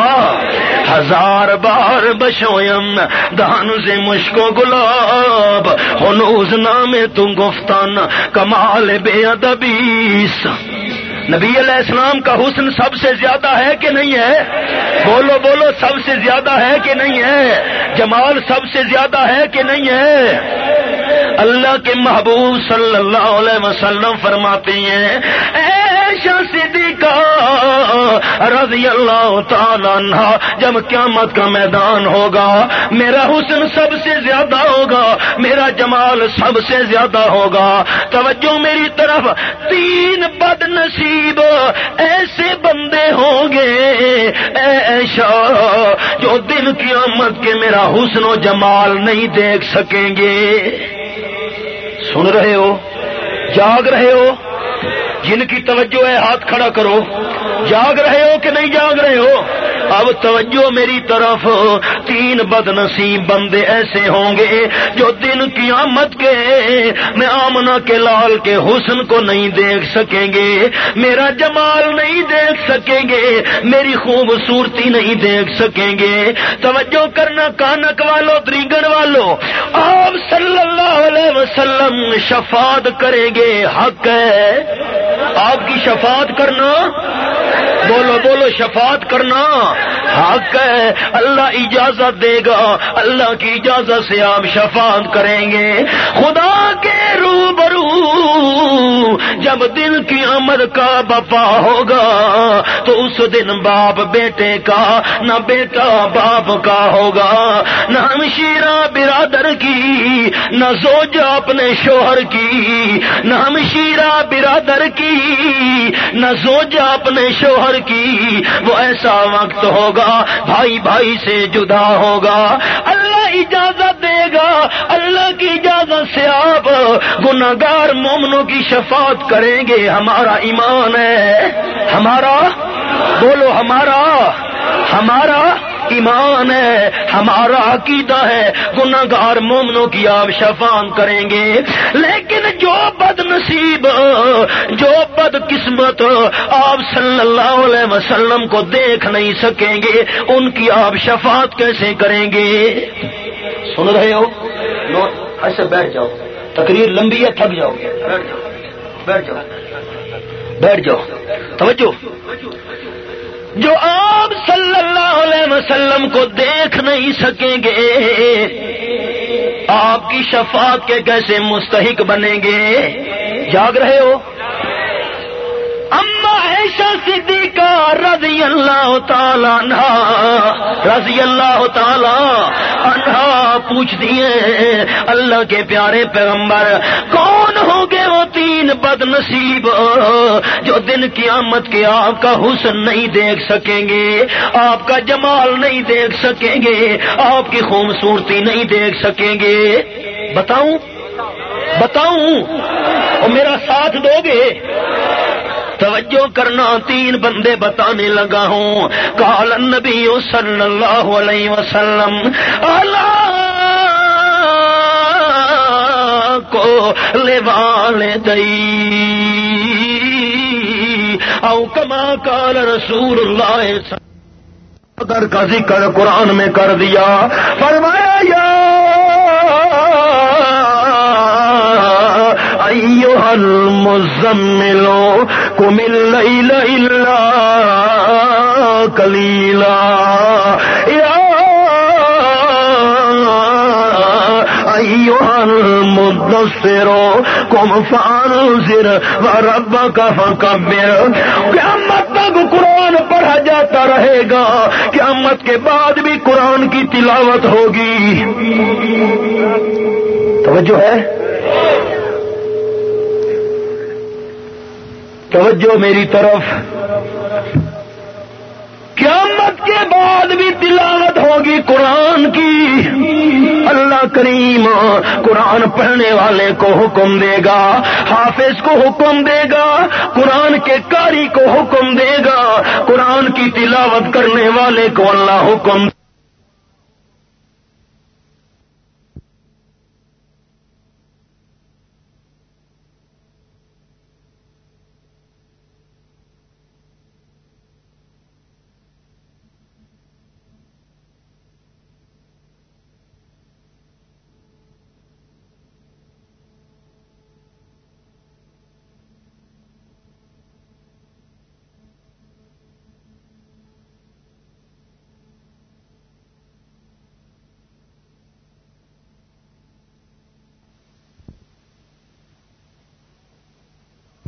ہزار بار بشویم دان سے مشکو گلاب، ہنوز نام تم گفتان کمال بے ادبیس نبی علیہ السلام کا حسن سب سے زیادہ ہے کہ نہیں ہے؟ بولو بولو سب سے زیادہ ہے کہ نہیں ہے؟ جمال سب سے زیادہ ہے کہ نہیں ہے؟ اللہ کے محبوب صلی اللہ علیہ وسلم فرماتے ہیں ایشا صدیقہ، رضی اللہ تعالیٰ جب قیامت کا میدان ہوگا، میرا حسن سب سے زیادہ ہوگا، میرا جمال سب سے زیادہ ہوگا۔ توجہ میری طرف، تین بد نصیب ایسے بندے ہوں گے ایشا جو دل قیامت کے میرا حسن و جمال نہیں دیکھ سکیں گے۔ سن رہے ہو جاگ رہے ہو جن کی توجہ ہے، ہاتھ کھڑا کرو۔ جاگ رہے ہو کہ نہیں جاگ رہے ہو؟ اب توجہ میری طرف۔ تین بد نصیب بندے ایسے ہوں گے جو دن قیامت کے میں آمنا کے لال کے حسن کو نہیں دیکھ سکیں گے۔ میرا جمال نہیں دیکھ سکیں گے، میری خوبصورتی نہیں دیکھ سکیں گے۔ توجہ کرنا کانک والو دریگن والو۔ آپ صلی اللہ علیہ وسلم شفاعت کریں گے، حق ہے۔ آپ کی شفاعت کرنا۔ بولو بولو، شفاعت کرنا۔ حق ہے۔ اللہ اجازت دے گا۔ اللہ کی اجازت سے آپ شفاعت کریں گے۔ خدا کے روبرو جب دل کی امر کا بپا ہوگا، تو اس دن باپ بیٹے کا، نہ بیٹا باپ کا ہوگا۔ نہ ہمشیرہ برادر کی، نہ زوجہ اپنے شوہر کی۔ نہ ہمشیرہ برادر کی نہ زوجہ اپنے شوہر کی، وہ ایسا وقت ہوگا، بھائی بھائی سے جدا ہوگا۔ اللہ اجازت دے گا، اللہ کی اجازت سے آپ گناگار مومنوں کی شفاعت کریں گے۔ ہمارا ایمان ہے۔ ہمارا، بولو ہمارا ہمارا ایمان ہے، ہمارا عقیدہ ہے گناگار مومنوں کی آپ شفان کریں گے۔ لیکن جو بد نصیب جو بد قسمت آپ صلی اللہ علیہ وسلم کو دیکھ نہیں سکیں گے، ان کی آپ شفاعت کیسے کریں گے؟ سن رہے ہو؟ ایسے بیٹھ جاؤ۔ تقریر لمبی ہے، تھک جاؤ۔ گے بیٹھ جاؤ۔ بیٹھ جاؤ۔ توجہ۔ جو آپ صلی اللہ علیہ وسلم کو دیکھ نہیں سکیں گے، آپ کی شفاعت کے کیسے مستحق بنیں گے؟ جاگ رہے ہو؟ اما ایشا صدیقہ رضی اللہ تعالی عنہ، رضی اللہ تعالی عنہ پوچھ دیے اللہ کے پیارے پیغمبر، کون ہو گے وہ تین بد نصیب جو دن قیامت کے آپ کا حسن نہیں دیکھ سکیں گے، آپ کا جمال نہیں دیکھ سکیں گے، آپ کی خوبصورتی نہیں دیکھ سکیں گے؟ بتاؤں؟ بتاؤں؟ اور میرا ساتھ دو گے؟ توجہ کرنا، تین بندے بتانے لگا ہوں۔ کال نبی صلی اللہ علیہ وسلم، اللہ کو لے والے دئی او کما کال رسول اللہ چادر کا ذکر قرآن میں کر دیا۔ فرمایا، یا المزملو کمل الا کلیلا یا المدثرو کم فانزر ورب کا فکبر قیامت تک قرآن پڑھا جاتا رہے گا، قیامت کے بعد بھی قرآن کی تلاوت ہوگی. توجہ ہے؟ توجہ میری طرف۔ قیامت کے بعد بھی تلاوت ہوگی قرآن کی۔ اللہ کریم قرآن پڑھنے والے کو حکم دے گا، حافظ کو حکم دے گا، قرآن کے کاری کو حکم دے گا۔ قرآن کی تلاوت کرنے والے کو اللہ حکم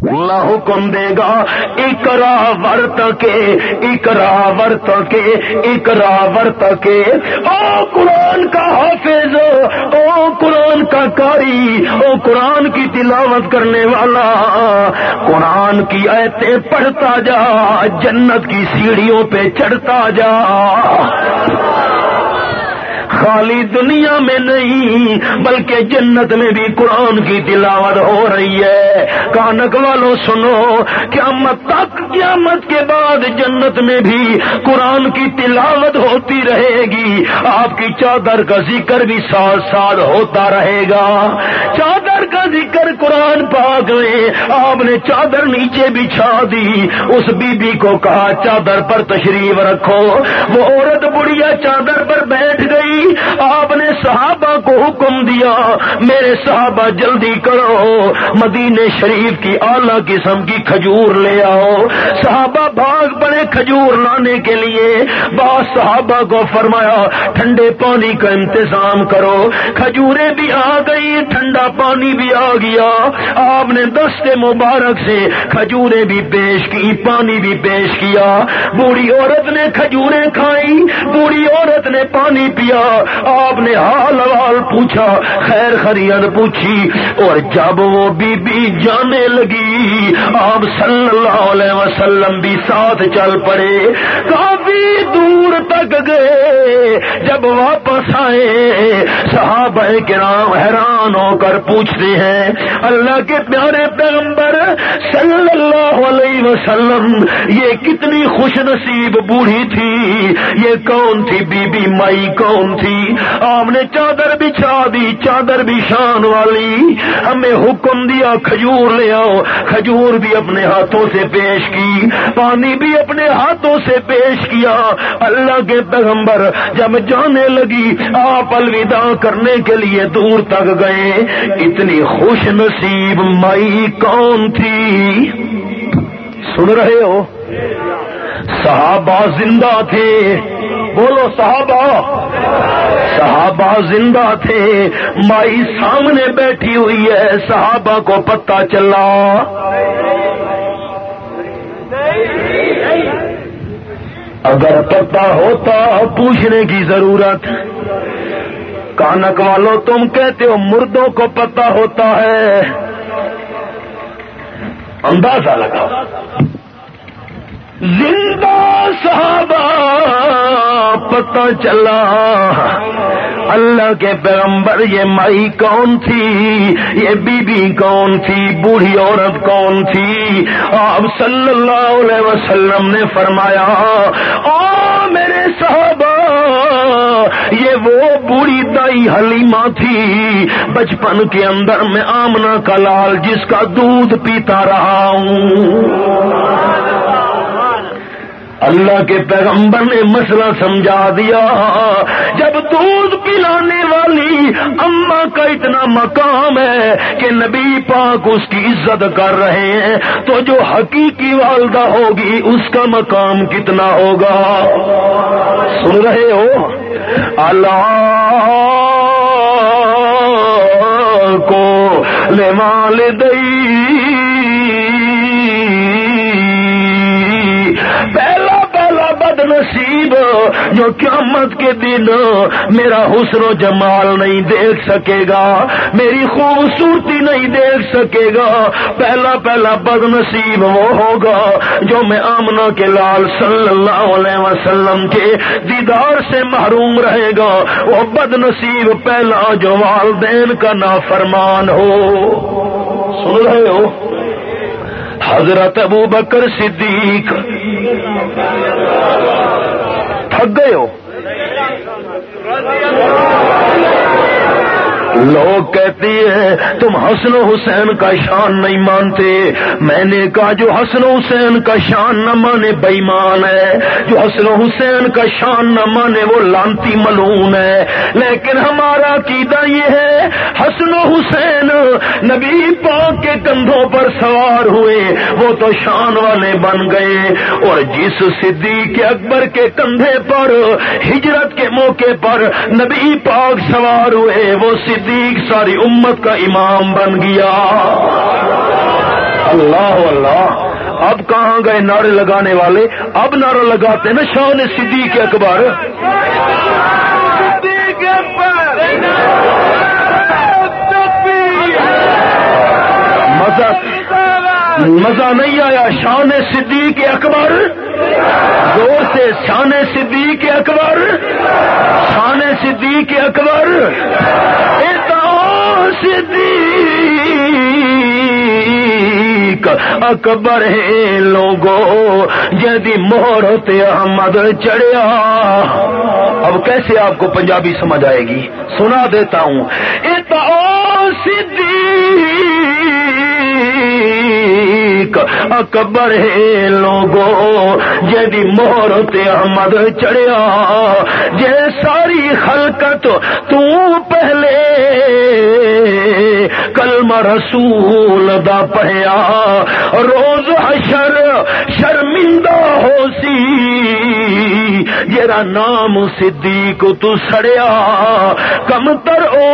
اللہ حکم دے گا اکرا ورت کے اکرا ورت کے اکرا ورت کے۔ او قرآن کا حافظ، او قرآن کا کاری او قرآن کی تلاوت کرنے والا۔ قرآن کی ایتیں پڑھتا جا، جنت کی سیڑھیوں پہ چڑھتا جا۔ خالی دنیا میں نہیں، بلکہ جنت میں بھی قرآن کی تلاوت ہو رہی ہے۔ کانک والوں سنو، قیامت تک، قیامت کے بعد جنت میں بھی قرآن کی تلاوت ہوتی رہے گی۔ آپ کی چادر کا ذکر بھی ساتھ ساتھ ہوتا رہے گا۔ چادر کا ذکر قرآن پا گئے آپ نے چادر نیچے بچھا دی۔ اس بی بی کو کہا، چادر پر تشریف رکھو۔ وہ عورت بڑھیا چادر پر بیٹھ گئی۔ آپ نے صحابہ کو حکم دیا، میرے صحابہ جلدی کرو مدینے شریف کی اعلی قسم کی کھجور لے آؤ۔ صحابہ بھاگ پڑے کھجور لانے کے لیے۔ بعض صحابہ کو فرمایا، ٹھنڈے پانی کا انتظام کرو۔ کھجوریں بھی آ گئی، ٹھنڈا پانی بھی آ گیا۔ آپ نے دستے مبارک سے کھجوریں بھی پیش کی، پانی بھی پیش کیا۔ بوڑھی عورت نے کھجوریں کھائی، بوڑھی عورت نے پانی پیا۔ آپ نے حال حال پوچھا، خیر خرید پوچھی، اور جب وہ بی بی جانے لگی، آپ صلی اللہ علیہ وسلم بھی ساتھ چل پڑے۔ کافی دور تک گئے۔ جب واپس آئے، صحابہ کے حیران حیران ہو کر پوچھتے ہیں۔ اللہ کے پیارے پیغمبر صلی اللہ علیہ وسلم، یہ کتنی خوش نصیب بوڑھی تھی۔ یہ کون تھی بی بی مائی؟ کون تھی؟ آپ نے چادر بچھا دی، چادر بھی شان والی۔ ہمیں حکم دیا، کھجور لے آؤ۔ کھجور بھی اپنے ہاتھوں سے پیش کی۔ پانی بھی اپنے ہاتھوں سے پیش کیا۔ اللہ کے پیغمبر، جب جانے لگی، آپ الوداع کرنے کے لیے دور تک گئے۔ اتنی خوش نصیب مائی کون تھی؟ سن رہے ہو؟ صحابہ زندہ تھے۔ بولو صحابہ۔ صحابہ زندہ تھے۔ مائی سامنے بیٹھی ہوئی ہے۔ صحابہ کو پتہ چلا۔ اگر پتہ ہوتا، پوچھنے کی ضرورت۔ کانک والو تم کہتے ہو مردوں کو پتہ ہوتا ہے۔ اندازہ لگا زندہ صحابہ، پتہ چلا۔ اللہ کے پیغمبر، یہ مائی کون تھی؟ یہ بی بی کون تھی؟ بوڑھی عورت کون تھی؟ آپ صلی اللہ علیہ وسلم نے فرمایا او میرے صحابہ یہ وہ بوڑھی دائی حلیمہ تھی۔ بچپن کے اندر میں آمنا کا لال جس کا دودھ پیتا رہا ہوں۔ اللہ کے پیغمبر نے مسئلہ سمجھا دیا۔ جب دودھ پلانے والی اما کا اتنا مقام ہے کہ نبی پاک اس کی عزت کر رہے ہیں، تو جو حقیقی والدہ ہوگی، اس کا مقام کتنا ہوگا؟ سن رہے ہو؟ اللہ کو لے مال دئی نصیب، جو قیامت کے دن میرا حسن و جمال نہیں دیکھ سکے گا، میری خوبصورتی نہیں دیکھ سکے گا۔ پہلا پہلا بد نصیب وہ ہوگا جو میں آمنا کے لال صلی اللہ علیہ وسلم کے دیدار سے محروم رہے گا۔ وہ بد نصیب پہلا جو والدین کا نافرمان ہو۔ سن رہے ہو؟ حضرت ابو بکر صدیق. تھک گئے ہو؟ لوگ کہتی ہیں، تم حسن و حسین کا شان نہیں مانتے۔ میں نے کہا، جو حسن و حسین کا شان نہ مانے، بےمان ہے۔ جو حسن و حسین کا شان نہ مانے، وہ لانتی ملون ہے۔ لیکن ہمارا عقیدہ یہ ہے، حسن و حسین نبی پاک کے کندھوں پر سوار ہوئے۔ وہ تو شان والے بن گئے۔ اور جس صدیق اکبر کے کندھے پر، ہجرت کے موقع پر نبی پاک سوار ہوئے، وہ صدیق صدیق ساری امت کا امام بن گیا۔ اللہ اللہ۔ اب کہاں گئے نعرے لگانے والے؟ اب نعرہ لگاتے نا شان صدیق اکبر۔ مزہ مزہ نہیں آیا، شان صدیق اکبر۔ زور سے شان صدیق اکبر۔ شان صدیق اکبر۔ صدیق اکبر ہے لوگو جدی مہر ہوتے احمد چڑھیا۔ اب کیسے آپ کو پنجابی سمجھ آئے گی؟ سنا دیتا ہوں۔ اتو صدیق اکبر ہے لوگو جی مہر ہوتے احمد چڑیا جے ساری خلقت تو پہلے کلم رسول دا پہیا روز حشر شرمندہ ہو سی جرا نام صدیق تو سڑیا۔ کم تر او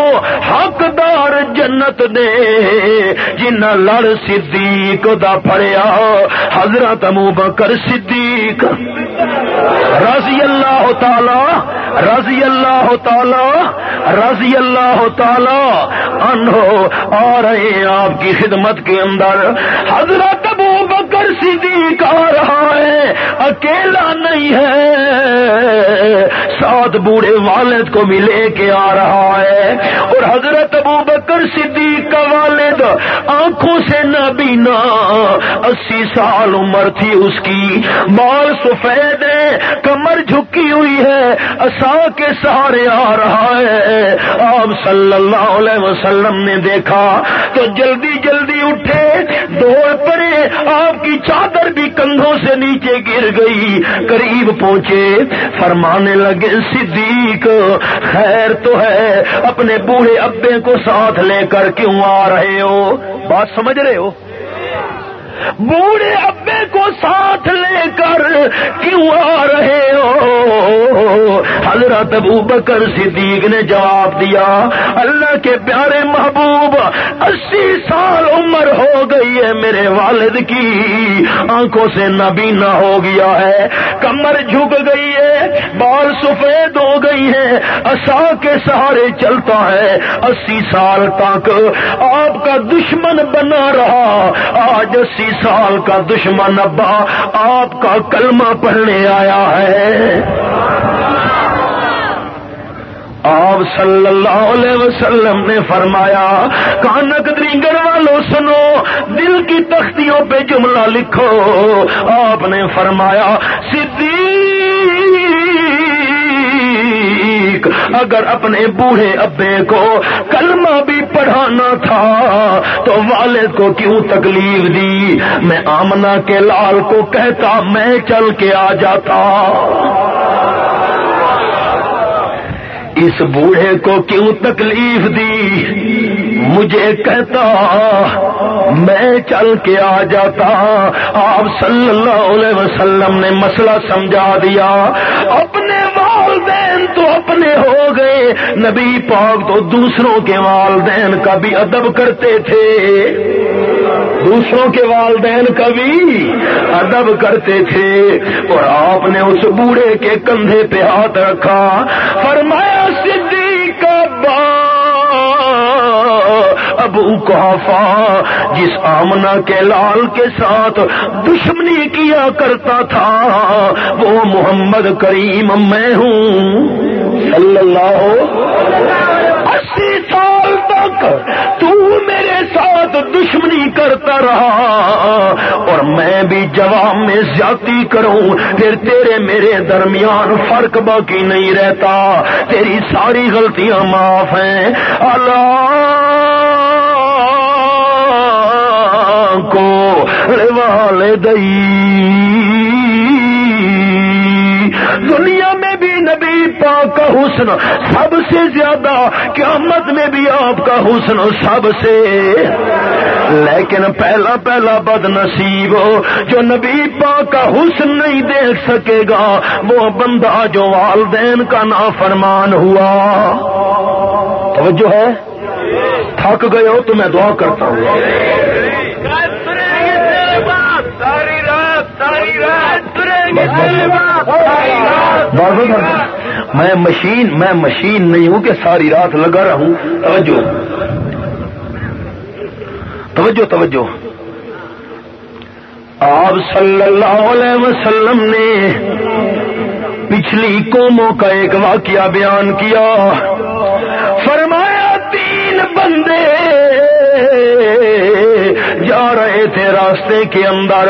حقدار جنت دے، جنہ لڑ صدیق دا پڑیا حضرت ابو بکر صدیق رضی اللہ تعالی، رضی اللہ تعالی، رضی اللہ تعالی انہو آ رہے ہیں آپ کی خدمت کے اندر۔ حضرت ابو بکر صدیق آ رہا ہے۔ اکیلا نہیں ہے۔ سات بوڑھے والد کو بھی لے کے آ رہا ہے۔ اور حضرت ابو بکر صدیق کا والد آنکھوں سے نہ بینا۔ اسی سال عمر تھی اس کی۔ بال سفید ہے، کمر جھکی ہوئی ہے۔ اصا کے سہارے آ رہا ہے۔ آپ صلی اللہ علیہ وسلم نے دیکھا تو جلدی جلدی اٹھے، دوڑ پڑے آپ کی چادر بھی کندھوں سے نیچے گر گئی، قریب پہنچے، فرمانے لگے، صدیق، خیر تو ہے، اپنے بوڑھے ابے کو ساتھ لے کر کیوں آ رہے ہو؟ بات سمجھ رہے ہو؟ بوڑھے ابے کو ساتھ لے کر کیوں آ رہے ہو؟ حضرت ابو بکر صدیق نے جواب دیا، اللہ کے پیارے محبوب، اسی سال عمر ہو گئی ہے میرے والد کی۔ آنکھوں سے نبینا ہو گیا ہے، کمر جھک گئی ہے، بال سفید ہو گئی ہے اصا کے سہارے چلتا ہے۔ اسی سال تک آپ کا دشمن بنا رہا۔ آج اسی سال کا دشمن ابا، آپ کا کلمہ پڑھنے آیا ہے۔ آپ صلی اللہ علیہ وسلم نے فرمایا، کانک درینگر والوں سنو، دل کی تختیوں پہ جملہ لکھو۔ آپ نے فرمایا، صدیق۔ صدیق، اگر اپنے بوڑھے ابے کو کلمہ بھی پڑھانا تھا، تو والد کو کیوں تکلیف دی؟ میں آمنا کے لال کو کہتا، میں چل کے آ جاتا۔ اس بوڑھے کو کیوں تکلیف دی؟ مجھے کہتا، میں چل کے آ جاتا۔ آپ صلی اللہ علیہ وسلم نے مسئلہ سمجھا دیا۔ اپنے والدین تو اپنے ہو گئے۔ نبی پاک تو دوسروں کے والدین کا بھی ادب کرتے تھے۔ دوسروں کے والدین کا بھی ادب کرتے تھے۔ اور آپ نے اس بوڑھے کے کندھے پہ ہاتھ رکھا۔ فرمایا صدیق با ابو اکافا جس آمنا کے لال کے ساتھ دشمنی کیا کرتا تھا، وہ محمد کریم میں ہوں۔ صلی اللہ اسی سال تک تو میرے ساتھ دشمنی کرتا رہا۔ اور میں بھی جواب میں زیادتی کروں، پھر تیرے میرے درمیان فرق باقی نہیں رہتا۔ تیری ساری غلطیاں معاف ہیں۔ اللہ کو والدئی کا حسن سب سے زیادہ قیامت میں بھی آپ کا حسن سب سے۔ لیکن پہلا پہلا بد نصیب جو نبی پاک کا حسن نہیں دیکھ سکے گا، وہ بندہ جو والدین کا نافرمان ہوا۔ توجہ ہے؟ تھک گئے ہو تو میں دعا کرتا ہوں۔ میں مشین میں مشین نہیں ہوں کہ ساری رات لگا رہا ہوں توجہ۔ توجہ توجہ۔ آپ صلی اللہ علیہ وسلم نے پچھلی قوموں کا ایک واقعہ بیان کیا۔ رہے تھے راستے کے اندر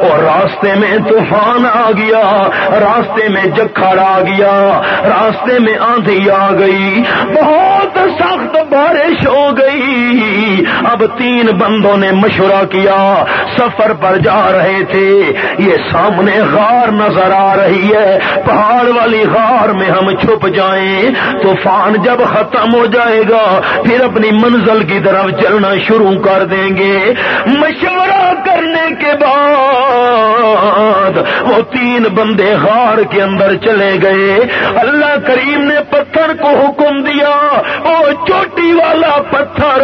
اور راستے میں طوفان آ گیا، راستے میں جکھڑ آ گیا، راستے میں آندھی آ گئی۔ بہت سخت بارش ہو گئی۔ اب تین بندوں نے مشورہ کیا۔ سفر پر جا رہے تھے۔ یہ سامنے غار نظر آ رہی ہے۔ پہاڑ والی غار میں ہم چھپ جائیں۔ طوفان جب ختم ہو جائے گا، پھر اپنی منزل کی طرف چلنا شروع کر دیں گے۔ مشورہ کرنے کے بعد وہ تین بندے غار کے اندر چلے گئے۔ اللہ کریم نے پتھر کو حکم دیا۔ وہ چوٹی والا پتھر۔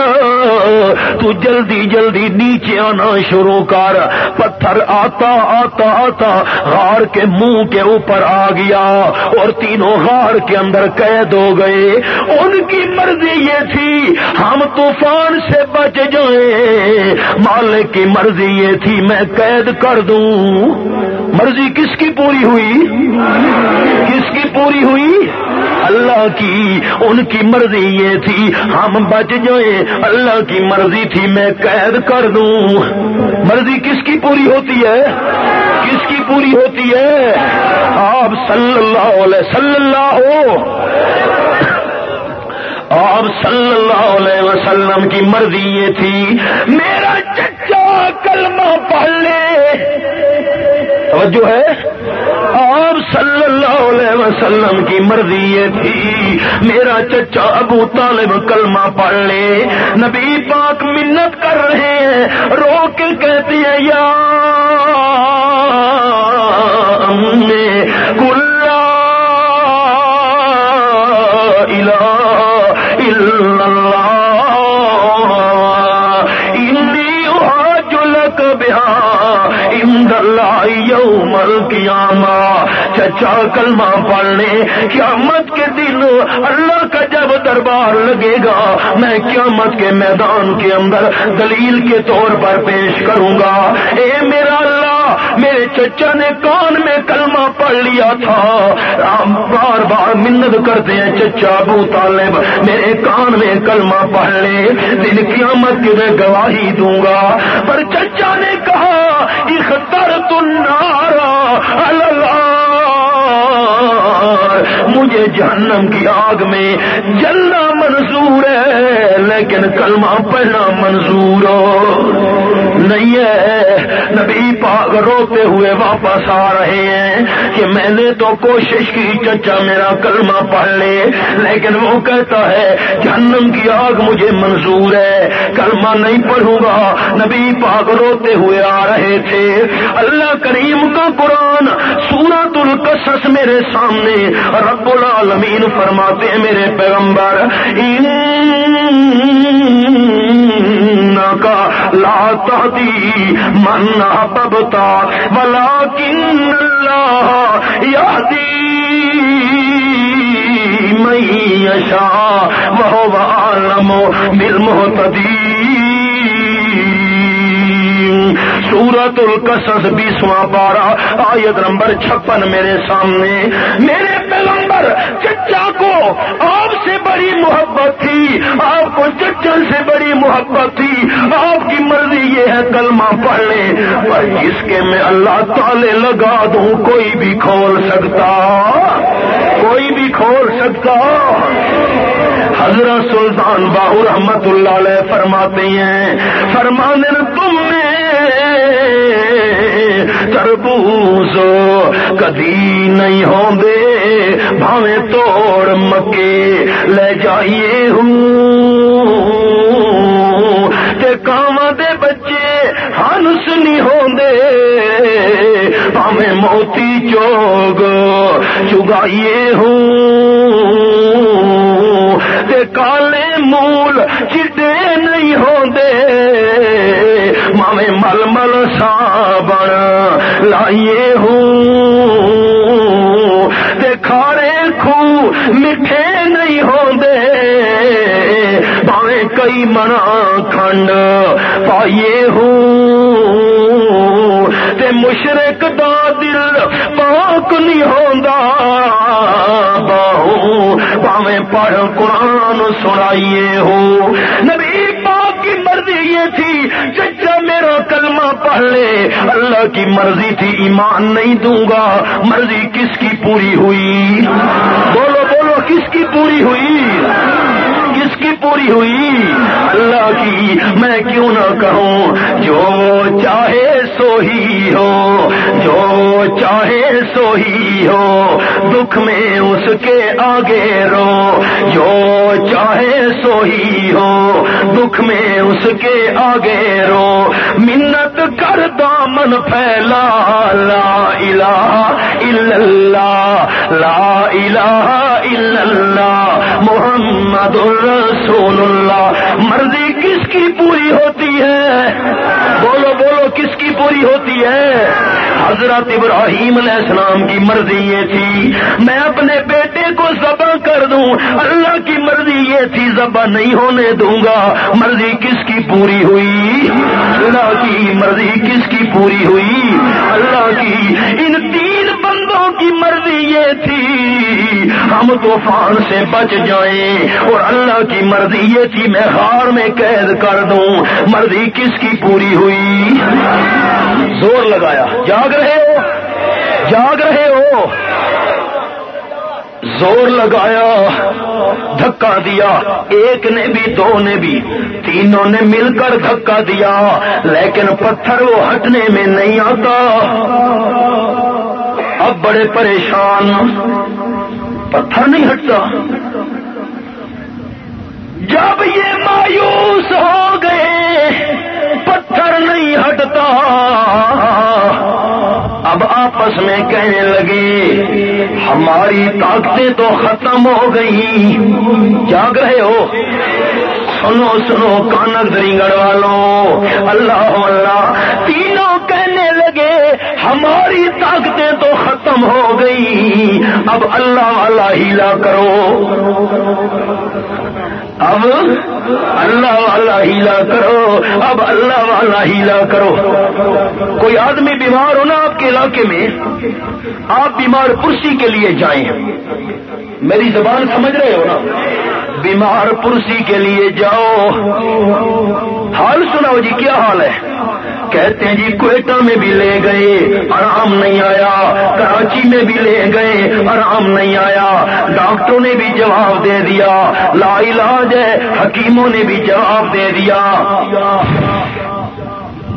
تو جلدی جلدی نیچے آنا شروع کر۔ پتھر آتا آتا آتا۔ غار کے منہ کے اوپر آ گیا اور تینوں غار کے اندر قید ہو گئے۔ ان کی مرضی یہ تھی، ہم طوفان سے بچ جائیں۔ مالک کی مرضی یہ تھی، میں قید کر دوں۔ مرضی کس کی پوری ہوئی؟ کس کی پوری ہوئی؟ اللہ کی، ان کی مرضی یہ تھی، ہم بچ جائیں، اللہ کی مرضی تھی، میں قید کر دوں۔ مرضی کس کی پوری ہوتی ہے؟ کس کی پوری ہوتی ہے؟ آپ صلی اللہ علیہ صلی اللہ ہو۔ آپ صلی اللہ علیہ وسلم کی مرضی یہ تھی، میرا چچا کلمہ پڑھ لے۔ توجہ ہے؟ آپ صلی اللہ علیہ وسلم کی مرضی یہ تھی، میرا چچا ابو طالب کلمہ پڑھ لے۔ نبی پاک منت کر رہے ہیں، رو کے کہتی ہے، یا کل چچا کلمہ پڑھنے، قیامت کے دن اللہ کا جب دربار لگے گا، میں قیامت کے میدان کے اندر دلیل کے طور پر پیش کروں گا۔ اے میرا میرے چچا نے کان میں کلمہ پڑھ لیا تھا۔ ہم بار بار منت کرتے ہیں چچا ابو طالب۔ میرے کان میں کلمہ پڑھ لے۔ دن قیامت کی میں گواہی دوں گا۔ پر چچا نے کہا اختر تنارا اللہ۔ مجھے جہنم کی آگ میں جلنا منظور ہے، لیکن کلمہ پڑھنا منظور نہیں ہے۔ نبی پاک روتے ہوئے واپس آ رہے ہیں کہ میں نے تو کوشش کی، چچا میرا کلمہ پڑھ لے۔ لیکن وہ کہتا ہے، جہنم کی آگ مجھے منظور ہے۔ کلمہ نہیں پڑھوں گا۔ نبی پاک روتے ہوئے آ رہے تھے۔ اللہ کریم کا قرآن سورت القصص میرے سامنے رب العالمین فرماتے ہیں، میرے پیغمبر کا لا تہدی من پبتا بلا کن اللہ یادی میں یشا وہ عالم مل محتدی سورت القصص بیسواں بارہ آیت نمبر چھپن میرے سامنے، میرے پیغمبر چچا کو آپ سے بڑی محبت تھی، آپ کو چچن سے بڑی محبت تھی۔ آپ کی مرضی یہ ہے کلمہ پڑھ لیں، پر جس کے میں اللہ تعالی لگا دوں، کوئی بھی کھول سکتا۔ کوئی بھی کھول سکتا۔ حضرت سلطان باہو رحمت اللہ علیہ فرماتے ہیں، فرمانے تم نے تربوز کدی نہیں ہوں دے بھاوے توڑ مکے لے جائیے ہوں۔ کام دے بچے ہنس نہیں ہوں دے بھاوے موتی چوگ چگائیے ہوں۔ کالے مول چٹے نہیں ہوندے ماوے مل مل سابن لائیے ہوں۔ کھارے خو میٹھے نہیں ہوندے۔ پاوے کئی منا کھنڈ پائیے ہوں۔ تے مشرق دا دل پاک نہیں ہوندا۔ باہو پاوے پڑھ قرآن سنائیے ہو نبی پڑھ لے۔ اللہ کی مرضی تھی ایمان نہیں دوں گا۔ مرضی کس کی پوری ہوئی؟ بولو بولو، کس کی پوری ہوئی؟ کس کی پوری ہوئی؟ اللہ کی۔ میں کیوں نہ کہوں، جو چاہے سو ہی ہو۔ جو چاہے سو ہی ہو۔ دکھ میں اس کے آگے رو۔ جو چاہے سو ہی ہو۔ دکھ میں اس کے آگے رو۔ منت کر دامن پھیلا، لا الہ الا اللہ لا الہ الا اللہ محمد رسول اللہ مرضی کس کی پوری ہوتی ہے؟ بولو بولو، کس کی پوری ہوتی ہے؟ حضرت ابراہیم علیہ السلام کی مرضی یہ تھی۔ میں اپنے بیٹے کو ذبح کر دوں۔ اللہ کی مرضی یہ تھی، ذبح نہیں ہونے دوں گا۔ مرضی کس کی پوری ہوئی؟ اللہ کی مرضی کس کی پوری ہوئی؟ اللہ کی۔ ان تین بندوں کی مرضی یہ تھی۔ ہم طوفان سے بچ جائیں اور اللہ کی مرضی یہ تھی، میں ہار میں قید کر دوں۔ مرضی کس کی پوری ہوئی؟ زور لگایا۔ جاگ رہے ہو۔ جاگ رہے ہو۔ زور لگایا، دھکا دیا۔ ایک نے بھی، دو نے بھی۔ تینوں نے مل کر دھکا دیا، لیکن پتھر وہ ہٹنے میں نہیں آتا۔ اب بڑے پریشان۔ پتھر نہیں ہٹتا۔ جب یہ مایوس ہو گئے پتھر نہیں ہٹتا۔ اب آپس میں کہنے لگے، ہماری طاقتیں تو ختم ہو گئی۔ جاگ رہے ہو؟ سنو سنو، کانک دریگڑ والوں۔ اللہ اللہ۔ تینوں کہنے لگے، ہماری طاقتیں تو ختم ہو گئی۔ اب اللہ والا ہیلا کرو۔ اب اللہ والا ہیلا کرو، اب اللہ والا ہیلا کرو۔ کوئی آدمی بیمار ہو نا آپ کے علاقے میں، آپ بیمار کرسی کے لیے جائیں۔ میری زبان سمجھ رہے ہو نا؟ بیمار پرسی کے لیے جاؤ۔ حال سناؤ جی کیا حال ہے؟ کہتے ہیں جی کوئٹہ میں بھی لے گئے، آرام نہیں آیا۔ کراچی میں بھی لے گئے، آرام نہیں آیا۔ ڈاکٹروں نے بھی جواب دے دیا۔ لا علاج ہے، حکیموں نے بھی جواب دے دیا۔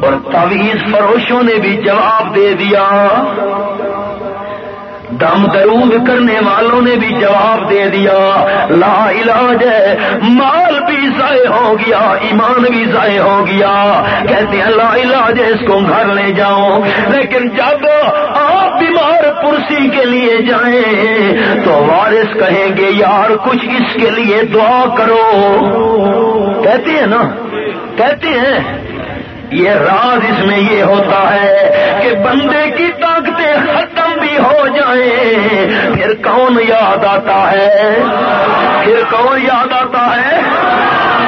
اور تعویذ فروشوں نے بھی جواب دے دیا۔ دم درود کرنے والوں نے بھی جواب دے دیا۔ لا علاج ہے مال بھی ضائع ہو گیا، ایمان بھی ضائع ہو گیا۔ کہتے ہیں لا علاج ہے اس کو گھر لے جاؤ۔ لیکن جب آپ بیمار پرسی کے لیے جائیں، تو وارث کہیں گے، یار، کچھ اس کے لیے دعا کرو۔ کہتے ہیں نا؟ کہتے ہیں۔ یہ راز اس میں یہ ہوتا ہے کہ بندے کی طاقتیں ختم بھی ہو جائیں پھر کون یاد آتا ہے؟ پھر کون یاد آتا ہے؟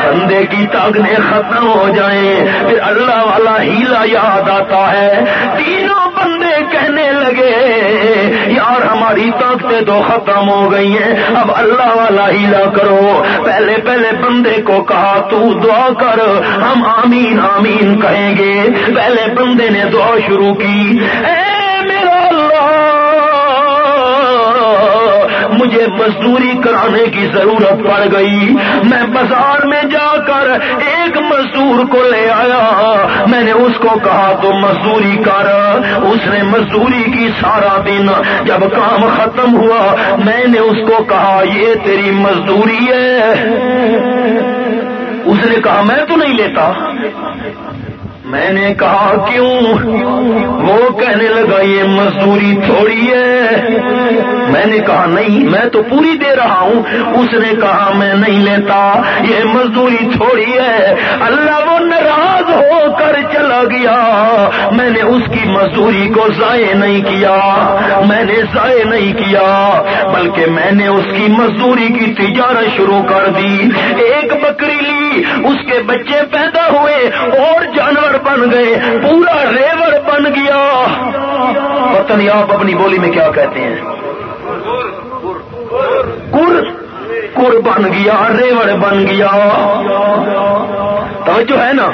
بندے کی طاقتیں ختم ہو جائیں، پھر اللہ والا ہیلا یاد آتا ہے۔ تینوں بندے کہنے لگے، یار ہماری طاقتیں تو ختم ہو گئی ہیں، اب اللہ والا ہیلا کرو۔ پہلے پہلے بندے کو کہا، تو دعا کر، ہم آمین آمین کہیں گے۔ پہلے بندے نے دعا شروع کی۔ اے مجھے مزدوری کرانے کی ضرورت پڑ گئی۔ میں بازار میں جا کر ایک مزدور کو لے آیا۔ میں نے اس کو کہا، تو مزدوری کر۔ اس نے مزدوری کی سارا دن جب کام ختم ہوا، میں نے اس کو کہا، یہ تیری مزدوری ہے۔ اس نے کہا، میں تو نہیں لیتا۔ میں نے کہا، کیوں؟ وہ کہنے لگا، یہ مزدوری تھوڑی ہے. میں نے کہا، نہیں، میں تو پوری دے رہا ہوں. اس نے کہا، میں نہیں لیتا، یہ مزدوری تھوڑی ہے. اللہ وہ ناراض ہو کر چلا گیا۔ میں نے اس کی مزدوری کو ضائع نہیں کیا، میں نے ضائع نہیں کیا، بلکہ میں نے اس کی مزدوری کی تجارت شروع کر دی۔ ایک بکری لی، اس کے بچے پیدا ہوئے اور جانور بن گئے، پورا ریور بن گیا۔ پتہ نہیں آپ اپنی بولی میں کیا کہتے ہیں؟ کر کر بن گیا ریوڑ بن گیا۔ توجہ ہے نا؟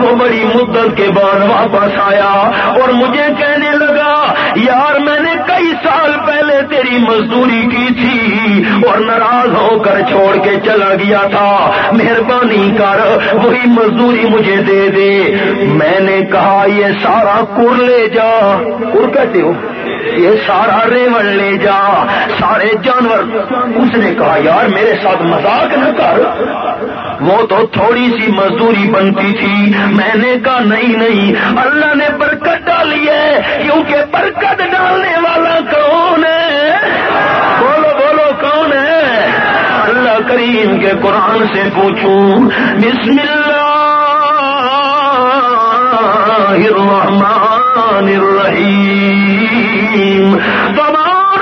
وہ بڑی مدت کے بعد واپس آیا اور مجھے کہنے لگا، یار میں نے کئی سال تیری مزدوری کی تھی اور ناراض ہو کر چھوڑ کے چلا گیا تھا۔ مہربانی کر، وہی مزدوری مجھے دے دے۔ میں نے کہا، یہ سارا کر لے جا۔ کر کہتے ہو؟ یہ سارا ریوڑ لے جا۔ سارے جانور، اس نے کہا، یار میرے ساتھ مذاق نہ کر۔ وہ تو تھوڑی سی مزدوری بنتی تھی۔ میں نے کہا، نہیں نہیں، اللہ نے برکت ڈالی ہے، کیونکہ برکت ڈالنے والا کون ہے؟ بولو بولو، کون ہے؟ اللہ کریم کے قرآن سے پوچھوں۔ بسم اللہ الرحمن الرحیم۔ تبارک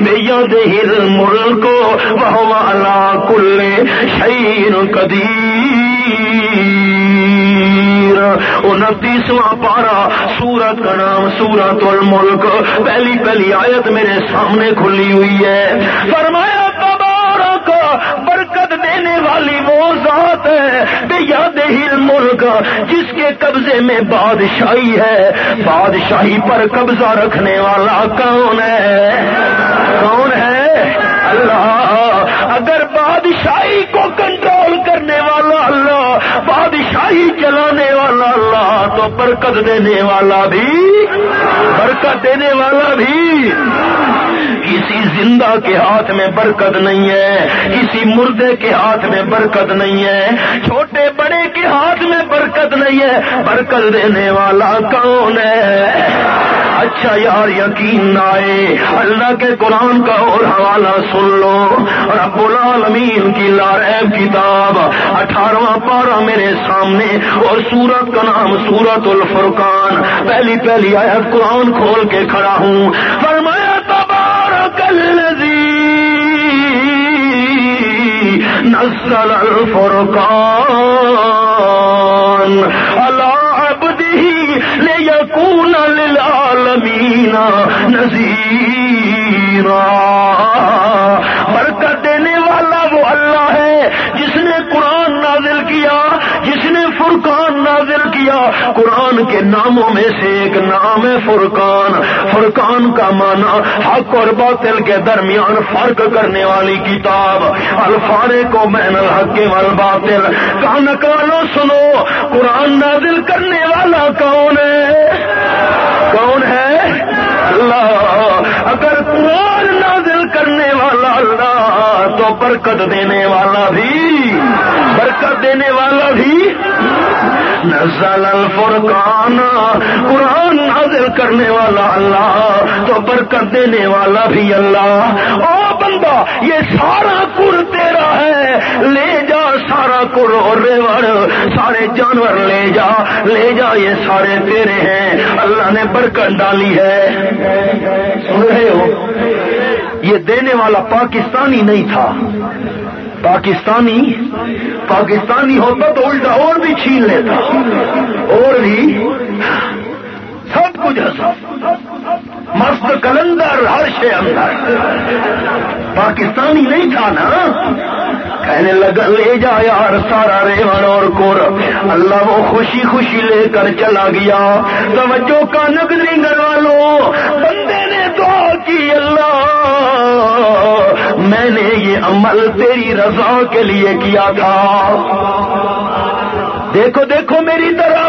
بیدہ الملک وهو على کل شيء قدیر انتیسواں پارا سورت کا نام سورت الملک۔ پہلی پہلی آیت میرے سامنے کھلی ہوئی ہے۔ فرمایا تبارک دینے والی وہ ذات ہے، بے یاد ہل ملک، جس کے قبضے میں بادشاہی ہے۔ بادشاہی پر قبضہ رکھنے والا کون ہے؟ کون ہے؟ اللہ۔ اگر بادشاہی کو کنٹرول کرنے والا اللہ بادشاہی چلانے والا اللہ تو برکت دینے والا بھی، برکت دینے والا بھی۔ کسی زندہ کے ہاتھ میں برکت نہیں ہے، کسی مردے کے ہاتھ میں برکت نہیں ہے، چھوٹے بڑے کے ہاتھ میں برکت نہیں ہے۔ برکت دینے والا کون ہے؟ اچھا یار یقین نہ آئے۔ اللہ کے قرآن کا اور حوالہ سن لو۔ رب العالمین کی لارب کتاب اٹھارہواں پارہ میرے سامنے اور سورت کا نام سورت الفرقان۔ پہلی پہلی آیت قرآن کھول کے کھڑا ہوں۔ فرمایا، تبارک الذی نزل الفرقان۔ على عبده ليكون للعالمين العالمین نذیرا برکت دینے والا وہ اللہ ہے جس نے قرآن نازل کیا، جس نے فرقان نازل کیا۔ قرآن کے ناموں میں سے ایک نام ہے فرقان۔ فرقان کا معنی حق اور باطل کے درمیان فرق کرنے والی کتاب۔ الفارے کو مین الحق والباطل۔ کان کالو سنو، قرآن نازل کرنے والا کون ہے؟ اللہ، اگر قرآن نازل کرنے والا اللہ، تو برکت دینے والا بھی، برکت دینے والا بھی. نزل الفرقان، قرآن نازل کرنے والا اللہ، تو برکت دینے والا بھی اللہ. او بندہ، یہ سارا کر تیرا ہے، لے جا سارا کر اور ریور سارے جانور لے جا لے جا، یہ سارے تیرے ہیں۔ اللہ نے برکت ڈالی ہے۔ سن رہے ہو؟ یہ دینے والا پاکستانی نہیں تھا۔ پاکستانی؟ پاکستانی ہوتا تو الٹا اور بھی چھین لیتا۔ اور بھی؟ سب کچھ ایسا مست کلندر، ہر شے اندر۔ پاکستانی نہیں تھا نا؟ کہنے لگا، لے جا یار سارا ریوڑ اور کور. اللہ وہ خوشی خوشی لے کر چلا گیا۔ توجہ کا نگری گھر لو بندے نے دعا کی اللہ۔ میں نے یہ عمل تیری رضا کے لیے کیا تھا۔ دیکھو دیکھو میری طرح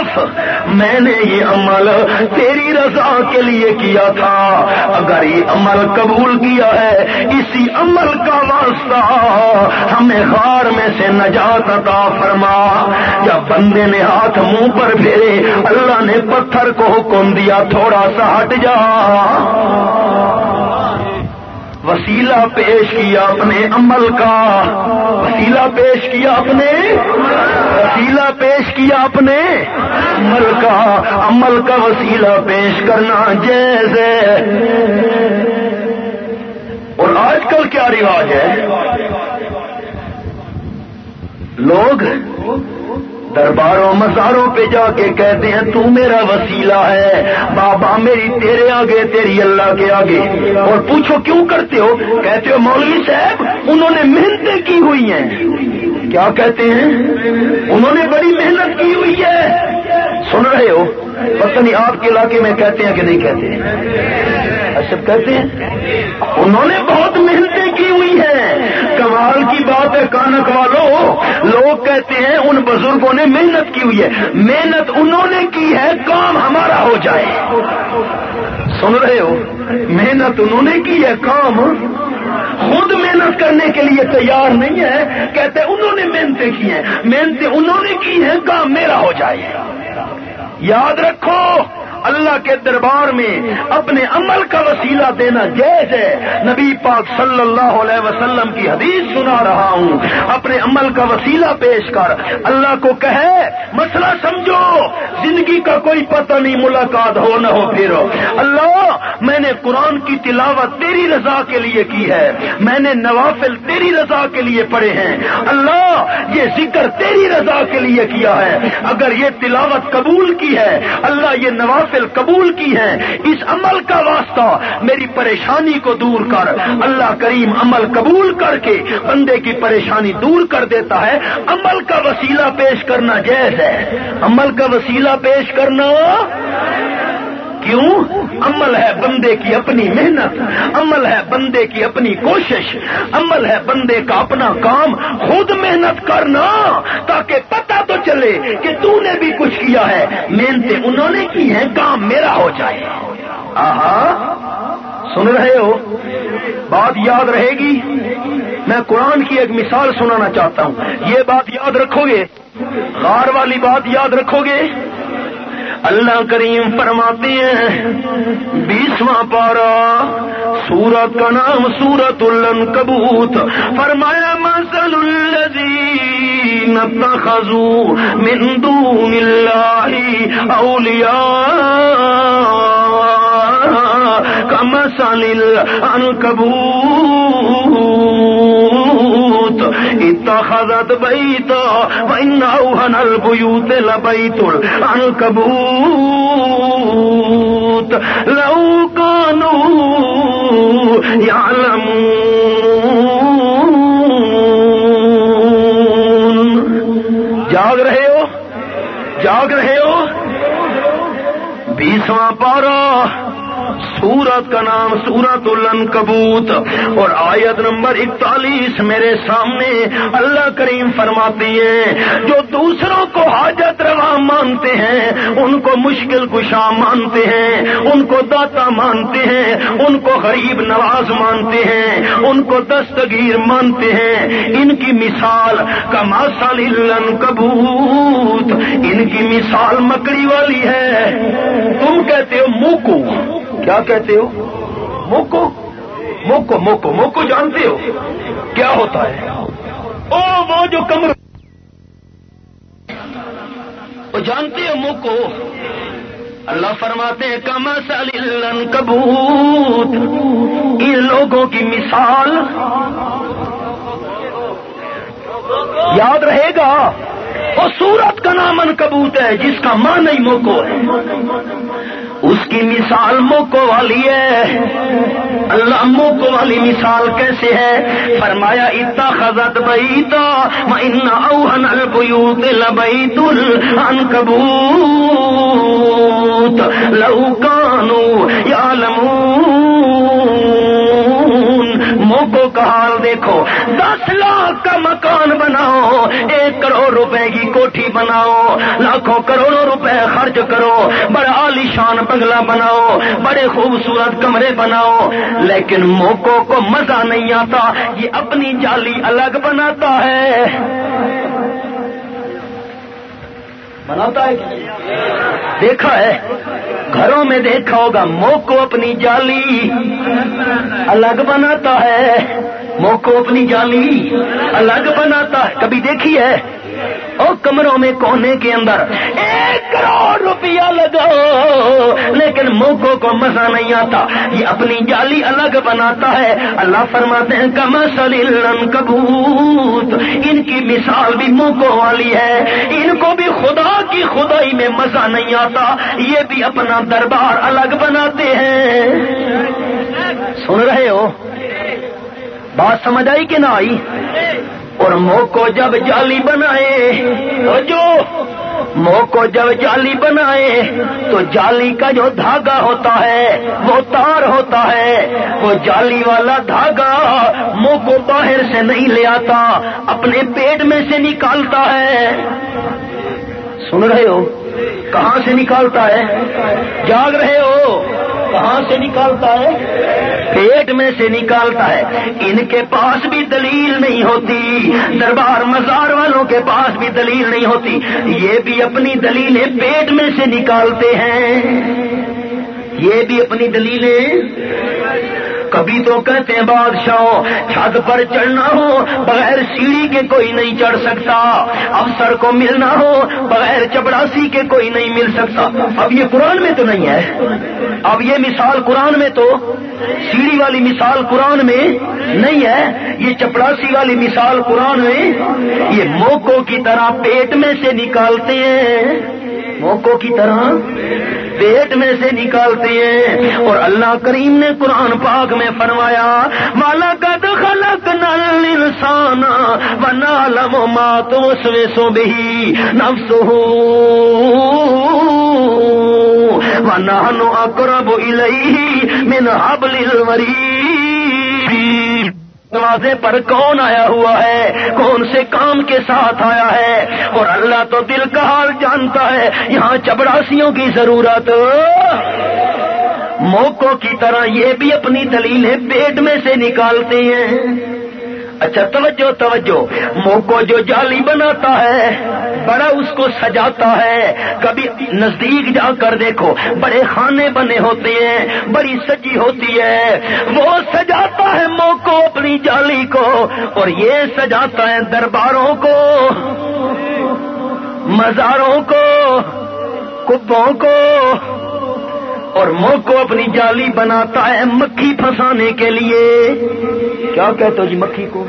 میں نے یہ عمل تیری رضا کے لیے کیا تھا۔ اگر یہ عمل قبول کیا ہے، اسی عمل کا واسطہ ہمیں غار میں سے نجات عطا فرما۔ جب بندے نے ہاتھ منہ پر پھیرے، اللہ نے پتھر کو حکم دیا، تھوڑا سا ہٹ جا۔ وسیلہ پیش کیا اپنے عمل کا۔ وسیلہ پیش کیا اپنے۔ وسیلہ پیش کیا اپنے عمل کا۔ عمل کا وسیلہ پیش کرنا جیسے اور آج کل کیا رواج ہے؟ لوگ درباروں مزاروں پہ جا کے کہتے ہیں، تو میرا وسیلہ ہے۔ بابا، میری تیرے آگے، تیری اللہ کے آگے۔ اور پوچھو، کیوں کرتے ہو؟ کہتے ہو، مولوی صاحب، انہوں نے محنتیں کی ہوئی ہیں۔ کیا کہتے ہیں؟ انہوں نے بڑی محنت کی ہوئی ہے۔ سن رہے ہو؟ پتہ نہیں آپ کے علاقے میں کہتے ہیں کہ نہیں کہتے ہیں۔ اچھا کہتے ہیں؟ انہوں نے بہت محنتیں کی ہوئی ہیں۔ کمال کی بات ہے، کانک والوں لوگ کہتے ہیں ان بزرگوں نے محنت کی ہوئی ہے۔ محنت انہوں نے کی ہے، کام ہمارا ہو جائے۔ سن رہے ہو؟ محنت انہوں نے کی ہے، کام خود محنت کرنے کے لیے تیار نہیں ہے۔ کہتے انہوں نے محنتیں کی ہیں۔ محنتیں انہوں نے کی ہیں۔ کام میرا ہو جائے۔ یاد رکھو۔ اللہ کے دربار میں اپنے عمل کا وسیلہ دینا جائز ہے۔ نبی پاک صلی اللہ علیہ وسلم کی حدیث سنا رہا ہوں۔ اپنے عمل کا وسیلہ پیش کر۔ اللہ کو کہے، مسئلہ سمجھو۔ زندگی کا کوئی پتہ نہیں، ملاقات ہو نہ ہو، پھر۔ اللہ، میں نے قرآن کی تلاوت تیری رضا کے لیے کی ہے۔ میں نے نوافل تیری رضا کے لیے پڑھے ہیں۔ اللہ، یہ ذکر تیری رضا کے لیے کیا ہے۔ اگر یہ تلاوت قبول کی ہے، اللہ یہ نوافل قبول کی ہیں، اس عمل کا واسطہ میری پریشانی کو دور کر۔ اللہ کریم عمل قبول کر کے بندے کی پریشانی دور کر دیتا ہے۔ عمل کا وسیلہ پیش کرنا جائز ہے۔ عمل کا وسیلہ پیش کرنا کیوں؟ عمل ہے بندے کی اپنی محنت، عمل ہے بندے کی اپنی کوشش، عمل ہے بندے کا اپنا کام، خود محنت کرنا تاکہ پتہ تو چلے کہ تو نے بھی کچھ کیا ہے۔ محنتیں انہوں نے کی ہیں، کام میرا ہو جائے۔ آہا، سن رہے ہو؟ بات یاد رہے گی؟ میں قرآن کی ایک مثال سنانا چاہتا ہوں۔ یہ بات یاد رکھو گے؟ غار والی بات یاد رکھو گے؟ اللہ کریم فرماتے ہیں، بیسواں پارا، سورت کا نام سورت الن کبوت فرمایا مسل الذین اتخذوا من دون اللہ اولیاء کمسل العنکبوت اتخذت بیتا وان اوهن البیوت لبیت العنکبوت لو كانوا يعلمون. جاگ رہے ہو؟ جاگ رہے ہو؟ بیسواں پارہ سورت کا نام سورت الن کبوت اور آیت نمبر اکتالیس میرے سامنے اللہ کریم فرماتی ہے، جو دوسروں کو حاجت روا مانتے ہیں، ان کو مشکل کشا مانتے ہیں، ان کو داتا مانتے ہیں، ان کو غریب نواز مانتے ہیں، ان کو دستگیر مانتے ہیں۔ ان کی مثال کا ماسال کبوت ان کی مثال مکڑی والی ہے۔ تم کہتے ہو موکو۔ کیا کہتے ہو؟ موکو موکو موکو موکو جانتے ہو؟ کیا ہوتا ہے؟ او وہ جو کمر وہ جانتے ہو موکو؟ اللہ فرماتے ہیں کم سلن کبوت؟ ان لوگوں کی مثال۔ یاد رہے گا؟ وہ سورت کا نام ان کبوت ہے جس کا ماں نہیں موکو ہے۔ اس کی مثال موکو والی ہے۔ اللہ موکو والی مثال کیسے ہے؟ فرمایا اتا خزت بئی تو اوہن البیوت لبیت العنکبوت لو کانو موکو کا حال دیکھو؟ دس لاکھ کا مکان بناؤ، ایک کروڑ روپے کی کوٹھی بناؤ، لاکھوں کروڑوں روپے خرچ کرو، بڑا عالیشان بنگلہ بناؤ، بڑے خوبصورت کمرے بناؤ۔ لیکن موقع کو مزہ نہیں آتا، یہ اپنی جالی الگ بناتا ہے۔ بناتا ہے دیکھا ہے۔ گھروں میں دیکھا ہوگا مو کو اپنی جالی۔ الگ بناتا ہے۔ مو کو اپنی جالی۔ الگ بناتا ہے۔ کبھی دیکھی ہے؟ اور کمروں میں کونے کے اندر ایک کروڑ روپیہ لگاؤ۔ لیکن موکو کو مزہ نہیں آتا۔ یہ اپنی جالی الگ بناتا ہے۔ اللہ فرماتے ہیں کم سلن کبوت ان کی مثال بھی موکو والی ہے۔ ان کو بھی خدا کی خدائی میں مزہ نہیں آتا۔ یہ بھی اپنا دربار الگ بناتے ہیں۔ سن رہے ہو؟ بات سمجھ آئی کہ نہ آئی؟ اور موکو جب جالی بنائے، تو جو موکو جب جالی بنائے، تو جالی کا جو دھاگا ہوتا ہے، وہ تار ہوتا ہے۔ وہ جالی والا دھاگا منہ کو باہر سے نہیں لے آتا، اپنے پیٹ میں سے نکالتا ہے۔ سن رہے ہو؟ کہاں سے نکالتا ہے؟ جاگ رہے ہو؟ کہاں سے نکالتا ہے؟ پیٹ میں سے نکالتا ہے۔ ان کے پاس بھی دلیل نہیں ہوتی۔ دربار مزار والوں کے پاس بھی دلیل نہیں ہوتی۔ یہ بھی اپنی دلیلیں پیٹ میں سے نکالتے ہیں۔ یہ بھی اپنی دلیلیں کبھی تو کہتے ہیں بادشاہ چھت پر چڑھنا ہو، بغیر سیڑھی کے کوئی نہیں چڑھ سکتا۔ افسر کو ملنا ہو، بغیر چپڑاسی کے کوئی نہیں مل سکتا۔ اب یہ قرآن میں تو نہیں ہے۔ اب یہ مثال قرآن میں تو، سیڑھی والی مثال قرآن میں نہیں ہے۔ یہ چپڑاسی والی مثال قرآن میں، یہ موکو کی طرح پیٹ میں سے نکالتے ہیں۔ موکو کی طرح پیٹ میں سے نکالتے ہیں اور اللہ کریم نے قرآن پاک میں فرمایا مالا کا خلق نل انسان و نالم مات سوے سو بھی نفس ہو نانو اکرب الہی من حبل الورید۔ دروازے پر کون آیا ہوا ہے؟ کون سے کام کے ساتھ آیا ہے؟ اور اللہ تو دل کا حال جانتا ہے۔ یہاں چپڑاسیوں کی ضرورت۔ موقع کی طرح یہ بھی اپنی دلیلیں پیٹ میں سے نکالتے ہیں۔ اچھا توجہ توجہ۔ موکو جو جالی بناتا ہے، بڑا اس کو سجاتا ہے۔ کبھی نزدیک جا کر دیکھو، بڑے خانے بنے ہوتے ہیں، بڑی سجی ہوتی ہے۔ وہ سجاتا ہے موکو اپنی جالی کو، اور یہ سجاتا ہے درباروں کو، مزاروں کو کبوں کو۔ اور ملک کو اپنی جالی بناتا ہے مکھی پھنسانے کے لیے۔ کیا کہتے ہو جی مکھی کو؟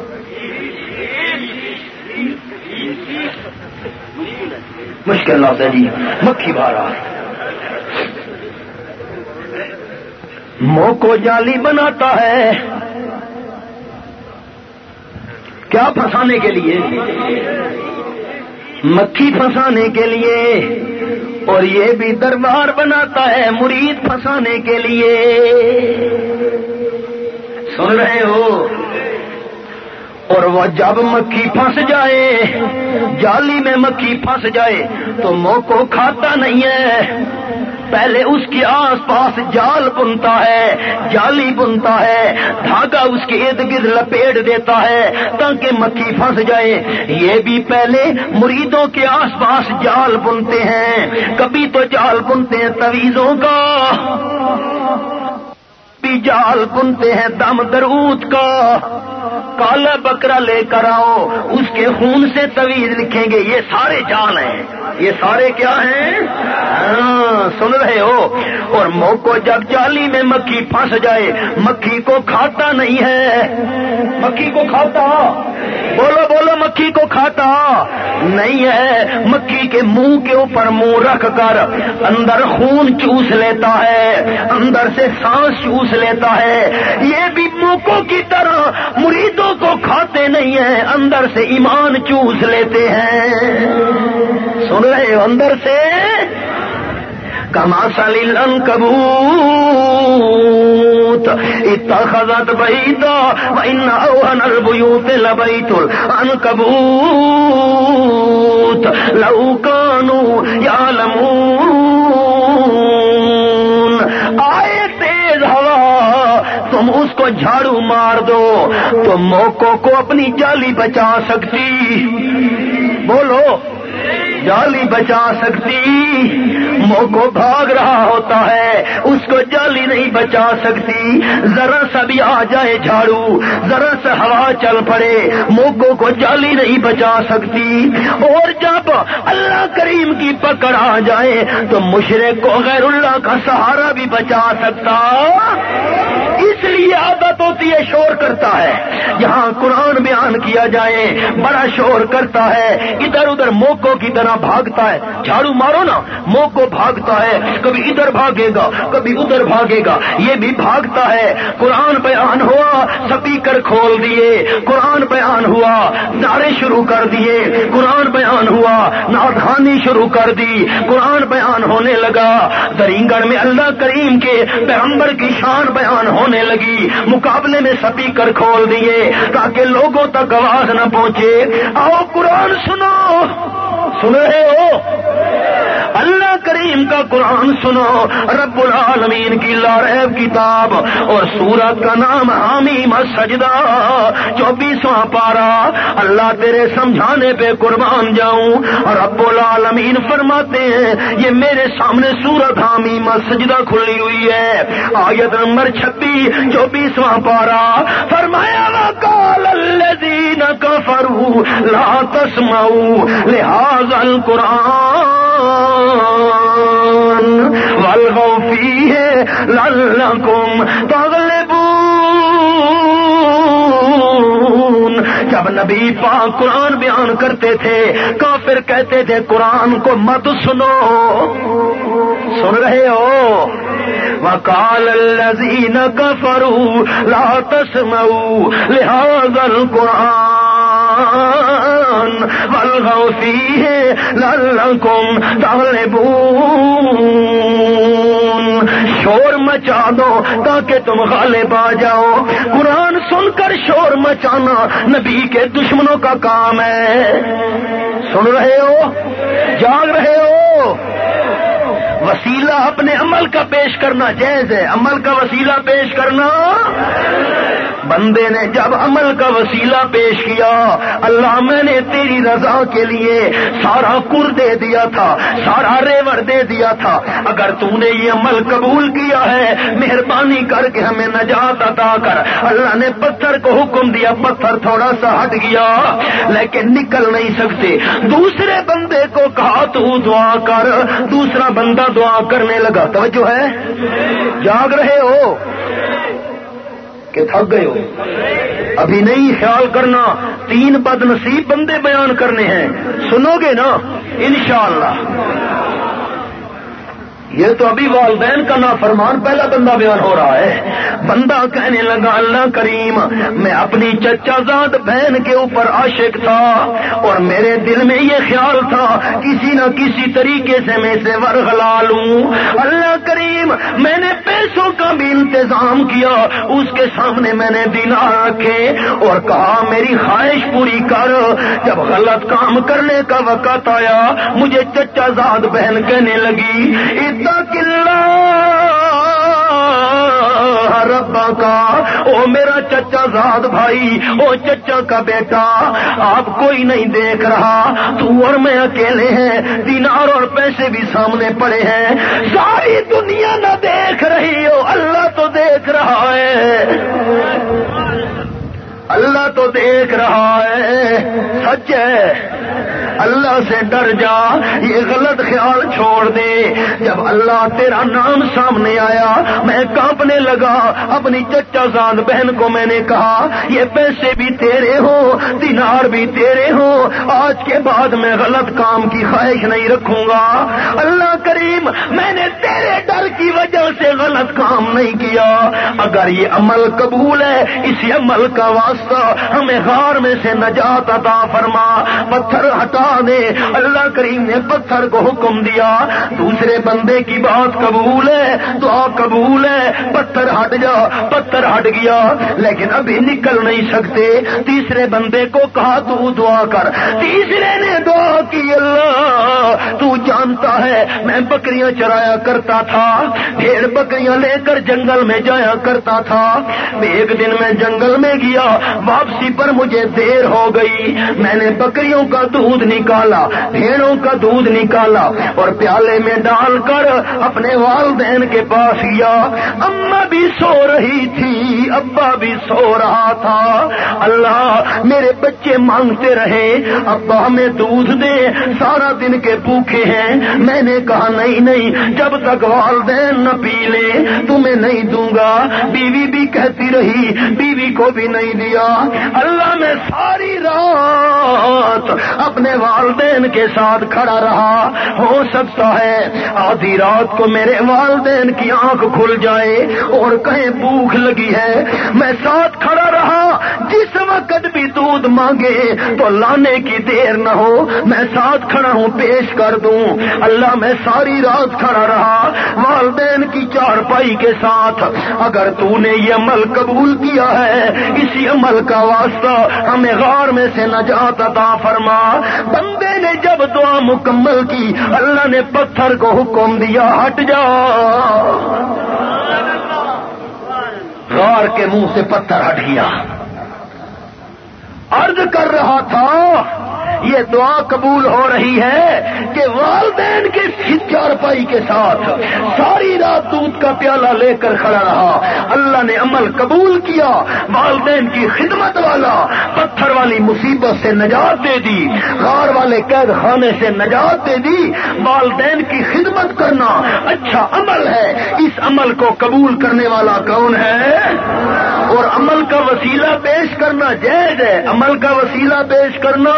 مشکل آتا ہے جی مکھی بارہ منہ کو جالی بناتا ہے۔ کیا پھنسانے کے لیے؟ مکھی پھنسانے کے لیے۔ اور یہ بھی دربار بناتا ہے مرید پھنسانے کے لیے۔ سن رہے ہو؟ اور وہ جب مکھی پھنس جائے، جالی میں مکھی پھنس جائے، تو موقع کو کھاتا نہیں ہے۔ پہلے اس کے آس پاس جال بنتا ہے، جالی بنتا ہے، دھاگا اس کے ارد گرد لپیٹ دیتا ہے تاکہ مکھی پھنس جائے۔ یہ بھی پہلے مریدوں کے آس پاس جال بنتے ہیں۔ کبھی تو جال بنتے ہیں تویزوں کا۔ بھی جال بنتے ہیں دم درود کا۔ کالا بکرا لے کر آؤ، اس کے خون سے تویز لکھیں گے۔ یہ سارے جال ہیں۔ یہ سارے کیا ہیں؟ ہاں، سن رہے ہو۔ اور مو کو جب جالی میں مکھی پھنس جائے مکھی کو کھاتا نہیں ہے۔ مکھی کو کھاتا؟ بولو بولو مکھی کو کھاتا؟ نہیں ہے۔ مکھی کے منہ کے اوپر منہ رکھ کر اندر خون چوس لیتا ہے اندر سے سانس چوس لیتا ہے۔ یہ بھی موکوں کی طرح مریدوں کو کھاتے نہیں ہیں اندر سے ایمان چوس لیتے ہیں۔ سن رہے ہو اندر سے۔ کما سلیل ان کبوت۔ اتخذت بیتا وان اوہن البیوت لبیت ان لو کانو یعلمون۔ آئے تیز ہوا، تم اس کو جھاڑو مار دو۔ تو موقع کو اپنی جالی بچا سکتی۔ بولو۔ جالی بچا سکتی۔ مو کو بھاگ رہا ہوتا ہے، اس کو جالی نہیں بچا سکتی۔ ذرا سا بھی آ جائے جھاڑو، ذرا سا ہوا چل پڑے موگوں کو جالی نہیں بچا سکتی۔ اور جب اللہ کریم کی پکڑ آ جائے، تو مشرق کو غیر اللہ کا سہارا بھی بچا سکتا۔ اس لیے عادت ہوتی ہے، شور کرتا ہے۔ یہاں قرآن بیان کیا جائے، بڑا شور کرتا ہے۔ ادھر ادھر موقعوں کی طرح بھاگتا ہے۔ جھاڑو مارو نا موقع بھاگتا ہے۔ کبھی ادھر بھاگے گا، کبھی ادھر بھاگے گا۔ یہ بھی بھاگتا ہے۔ قرآن بیان ہوا، سپیکر کھول دیے۔ قرآن بیان ہوا، نعرے شروع کر دیے۔ قرآن بیان ہوا، نادھانی شروع کر دی۔ قرآن بیان ہونے لگا۔ درینگڑ میں اللہ کریم کے پیغمبر کی شان بیان ہونے لگی۔ مقابلے میں سپیکر کھول دیے تاکہ لوگوں تک آواز نہ پہنچے۔ آؤ قرآن سنو۔ سن رہے ہو؟ اللہ کریم کا قرآن سنو، رب العالمین کی لاریب کتاب اور سورت کا نام حامیم سجدہ چوبیسواں پارا۔ اللہ تیرے سمجھانے پہ قربان جاؤں۔ رب العالمین فرماتے ہیں، یہ میرے سامنے سورت حامیم سجدہ کھلی ہوئی ہے۔ آیت نمبر چھبیس چوبیسواں پارا۔ فرمایا کال الذین کفروا لا تسمعوا لہذا القرآن والغوا فيه لعلكم تغلبون۔ جب نبی پاک قرآن بیان کرتے تھے، کافر کہتے تھے، قرآن کو مت سنو۔ سن رہے ہو؟ وقال الذين كفروا لا تسمعوا۔ لهذا القرآن والغوا فيه لعلكم تغلبون۔ شور مچا دو تاکہ تم غالب آ جاؤ۔ قرآن سن کر شور مچانا نبی کے دشمنوں کا کام ہے۔ سن رہے ہو؟ جاگ رہے ہو؟ وسیلہ اپنے عمل کا پیش کرنا جائز ہے۔ عمل کا وسیلہ پیش کرنا بندے نے جب عمل کا وسیلہ پیش کیا، اللہ میں نے تیری رضا کے لیے سارا کر دے دیا تھا، سارا ریور دے دیا تھا۔ اگر تو نے یہ عمل قبول کیا ہے، مہربانی کر کے ہمیں نجات عطا کر۔ اللہ نے پتھر کو حکم دیا، پتھر تھوڑا سا ہٹ گیا، لیکن نکل نہیں سکتے۔ دوسرے بندے کو کہا، تو دعا کر۔ دوسرا بندہ دعا کرنے لگا، توجہ ہے؟ جاگ رہے ہو۔ کہ تھک گئے ہو۔ ابھی نہیں خیال کرنا، تین بد نصیب بندے بیان کرنے ہیں۔ سنو گے نا، انشاءاللہ۔ یہ تو ابھی والدین کا نافرمان پہلا بندہ بیان ہو رہا ہے۔ بندہ کہنے لگا، اللہ کریم، میں اپنی چچا زاد بہن کے اوپر عاشق تھا اور میرے دل میں یہ خیال تھا، کسی نہ کسی طریقے سے میں سے ورغلا لوں۔ اللہ کریم، میں نے پیسوں کا بھی انتظام کیا، اس کے سامنے میں نے دینار رکھے اور کہا، میری خواہش پوری کر۔ جب غلط کام کرنے کا وقت آیا، مجھے چچا زاد بہن کہنے لگی ربا کا۔ او میرا چچا زاد بھائی، او چچا کا بیٹا، آپ کوئی نہیں دیکھ رہا۔ تو اور میں اکیلے ہیں، دینار اور پیسے بھی سامنے پڑے ہیں۔ ساری دنیا نہ دیکھ رہی ہو، اللہ تو دیکھ رہا ہے۔ اللہ تو دیکھ رہا ہے۔ سچ ہے۔ اللہ سے ڈر جا، یہ غلط خیال چھوڑ دے۔ جب اللہ تیرا نام سامنے آیا، میں کانپنے لگا۔ اپنی چچا زاد بہن کو میں نے کہا، یہ پیسے بھی تیرے ہو، دینار بھی تیرے ہو۔ آج کے بعد میں غلط کام کی خواہش نہیں رکھوں گا۔ اللہ کریم، میں نے تیرے ڈر کی وجہ سے غلط کام نہیں کیا۔ اگر یہ عمل قبول ہے، اسی عمل کا واسطہ ہمیں غار میں سے نجات عطا فرما۔ پتھر ہٹا دے اللہ کریم نے پتھر کو حکم دیا۔ دوسرے بندے کی بات قبول ہے، دعا قبول ہے۔ پتھر ہٹ جا، پتھر ہٹ گیا۔ لیکن ابھی نکل نہیں سکتے۔ تیسرے بندے کو کہا، تو دعا کر۔ تیسرے نے دعا کی، اللہ، تو جانتا ہے، میں بکریاں چرایا کرتا تھا۔ پھر بکریاں لے کر جنگل میں جایا کرتا تھا۔ ایک دن میں جنگل میں گیا واپسی پر مجھے دیر ہو گئی۔ میں نے بکریوں کا دودھ نکالا بھیڑوں کا دودھ نکالا اور پیالے میں ڈال کر اپنے والدین کے پاس گیا۔ اما بھی سو رہی تھی، ابا بھی سو رہا تھا۔ اللہ میرے بچے مانگتے رہے، ابا ہمیں دودھ دے، سارا دن کے بھوکے ہیں۔ میں نے کہا، نہیں نہیں، جب تک والدین نہ پی لے، تمہیں نہیں دوں گا۔ بیوی بھی کہتی رہی، بیوی کو بھی نہیں دیا۔ اللہ میں ساری رات اپنے والدین کے ساتھ کھڑا رہا۔ ہو سکتا ہے آدھی رات کو میرے والدین کی آنکھ کھل جائے اور کہیں بھوک لگی ہے۔ میں ساتھ کھڑا رہا۔ جس وقت بھی دودھ مانگے تو لانے کی دیر نہ ہو۔ میں ساتھ کھڑا ہوں، پیش کر دوں۔ اللہ میں ساری رات کھڑا رہا۔ والدین کی چار پائی کے ساتھ، اگر تو نے یہ عمل قبول کیا ہے، اسی عمل کا واسطہ ہمیں غار میں سے نجات عطا فرما۔ بندے نے جب دعا مکمل کی، اللہ نے پتھر کو حکم دیا، ہٹ جا۔ غار کے منہ سے پتھر ہٹ گیا۔ عرض کر رہا تھا، یہ دعا قبول ہو رہی ہے کہ والدین کے چار پائی کے ساتھ ساری رات دودھ کا پیالہ لے کر کھڑا رہا۔ اللہ نے عمل قبول کیا، والدین کی خدمت والا پتھر والی مصیبت سے نجات دے دی، غار والے قید خانے سے نجات دے دی، والدین کی خدمت کرنا اچھا عمل ہے۔ اس عمل کو قبول کرنے والا کون ہے؟ اور عمل کا وسیلہ پیش کرنا جائز ہے۔ عمل کا وسیلہ پیش کرنا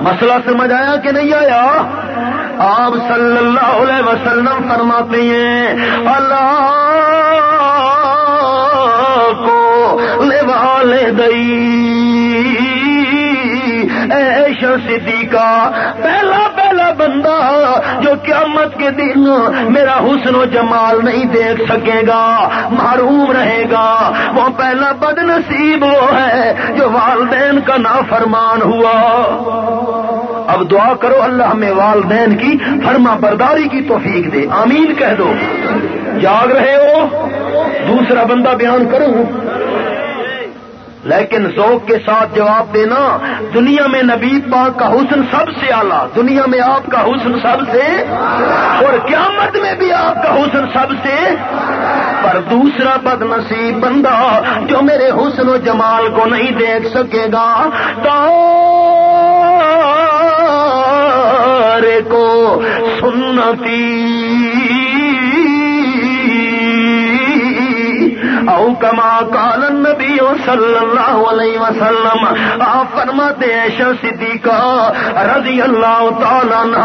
مسئلہ سمجھ آیا کہ نہیں آیا؟ آپ صلی اللہ علیہ وسلم فرماتے ہیں، اللہ لے دئی ایشا صدیقہ، پہلا پہلا بندہ جو قیامت کے دن میرا حسن و جمال نہیں دیکھ سکے گا معروم رہے گا۔ وہ پہلا بد نصیب وہ ہے جو والدین کا نافرمان ہوا۔ اب دعا کرو اللہ ہمیں والدین کی فرما برداری کی توفیق دے۔ آمین کہہ دو۔ جاگ رہے ہو۔ دوسرا بندہ بیان کروں۔ لیکن ذوق کے ساتھ جواب دینا، دنیا میں نبی پاک کا حسن سب سے اعلیٰ، دنیا میں آپ کا حسن سب سے، اور قیامت میں بھی آپ کا حسن سب سے۔ پر دوسرا بد نصیب بندہ جو میرے حسن و جمال کو نہیں دیکھ سکے گا، تارے کو سنتی او کما کالن نبی صلی اللہ علیہ وسلم۔ آپ فرماتے ہیں صدیقہ رضی اللہ تعالیٰ عنہ،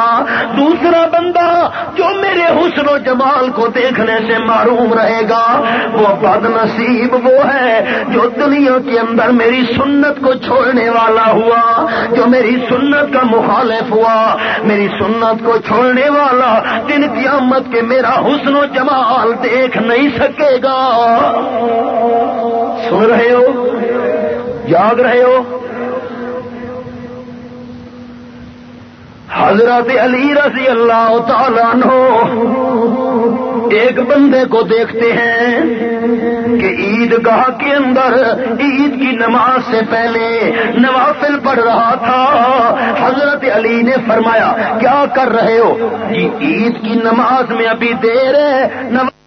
دوسرا بندہ جو میرے حسن و جمال کو دیکھنے سے معروم رہے گا، وہ بد نصیب وہ ہے جو دنیا کے اندر میری سنت کو چھوڑنے والا ہوا، جو میری سنت کا مخالف ہوا۔ میری سنت کو چھوڑنے والا دن قیامت کے میرا حسن و جمال دیکھ نہیں سکے گا۔ سن رہے ہو؟ یاد رہے ہو؟ حضرت علی رضی اللہ تعالیٰ عنہ ایک بندے کو دیکھتے ہیں کہ عید گاہ کے اندر عید کی نماز سے پہلے نوافل پڑھ رہا تھا۔ حضرت علی نے فرمایا، کیا کر رہے ہو؟ جی عید کی نماز میں ابھی دیر ہے۔ نماز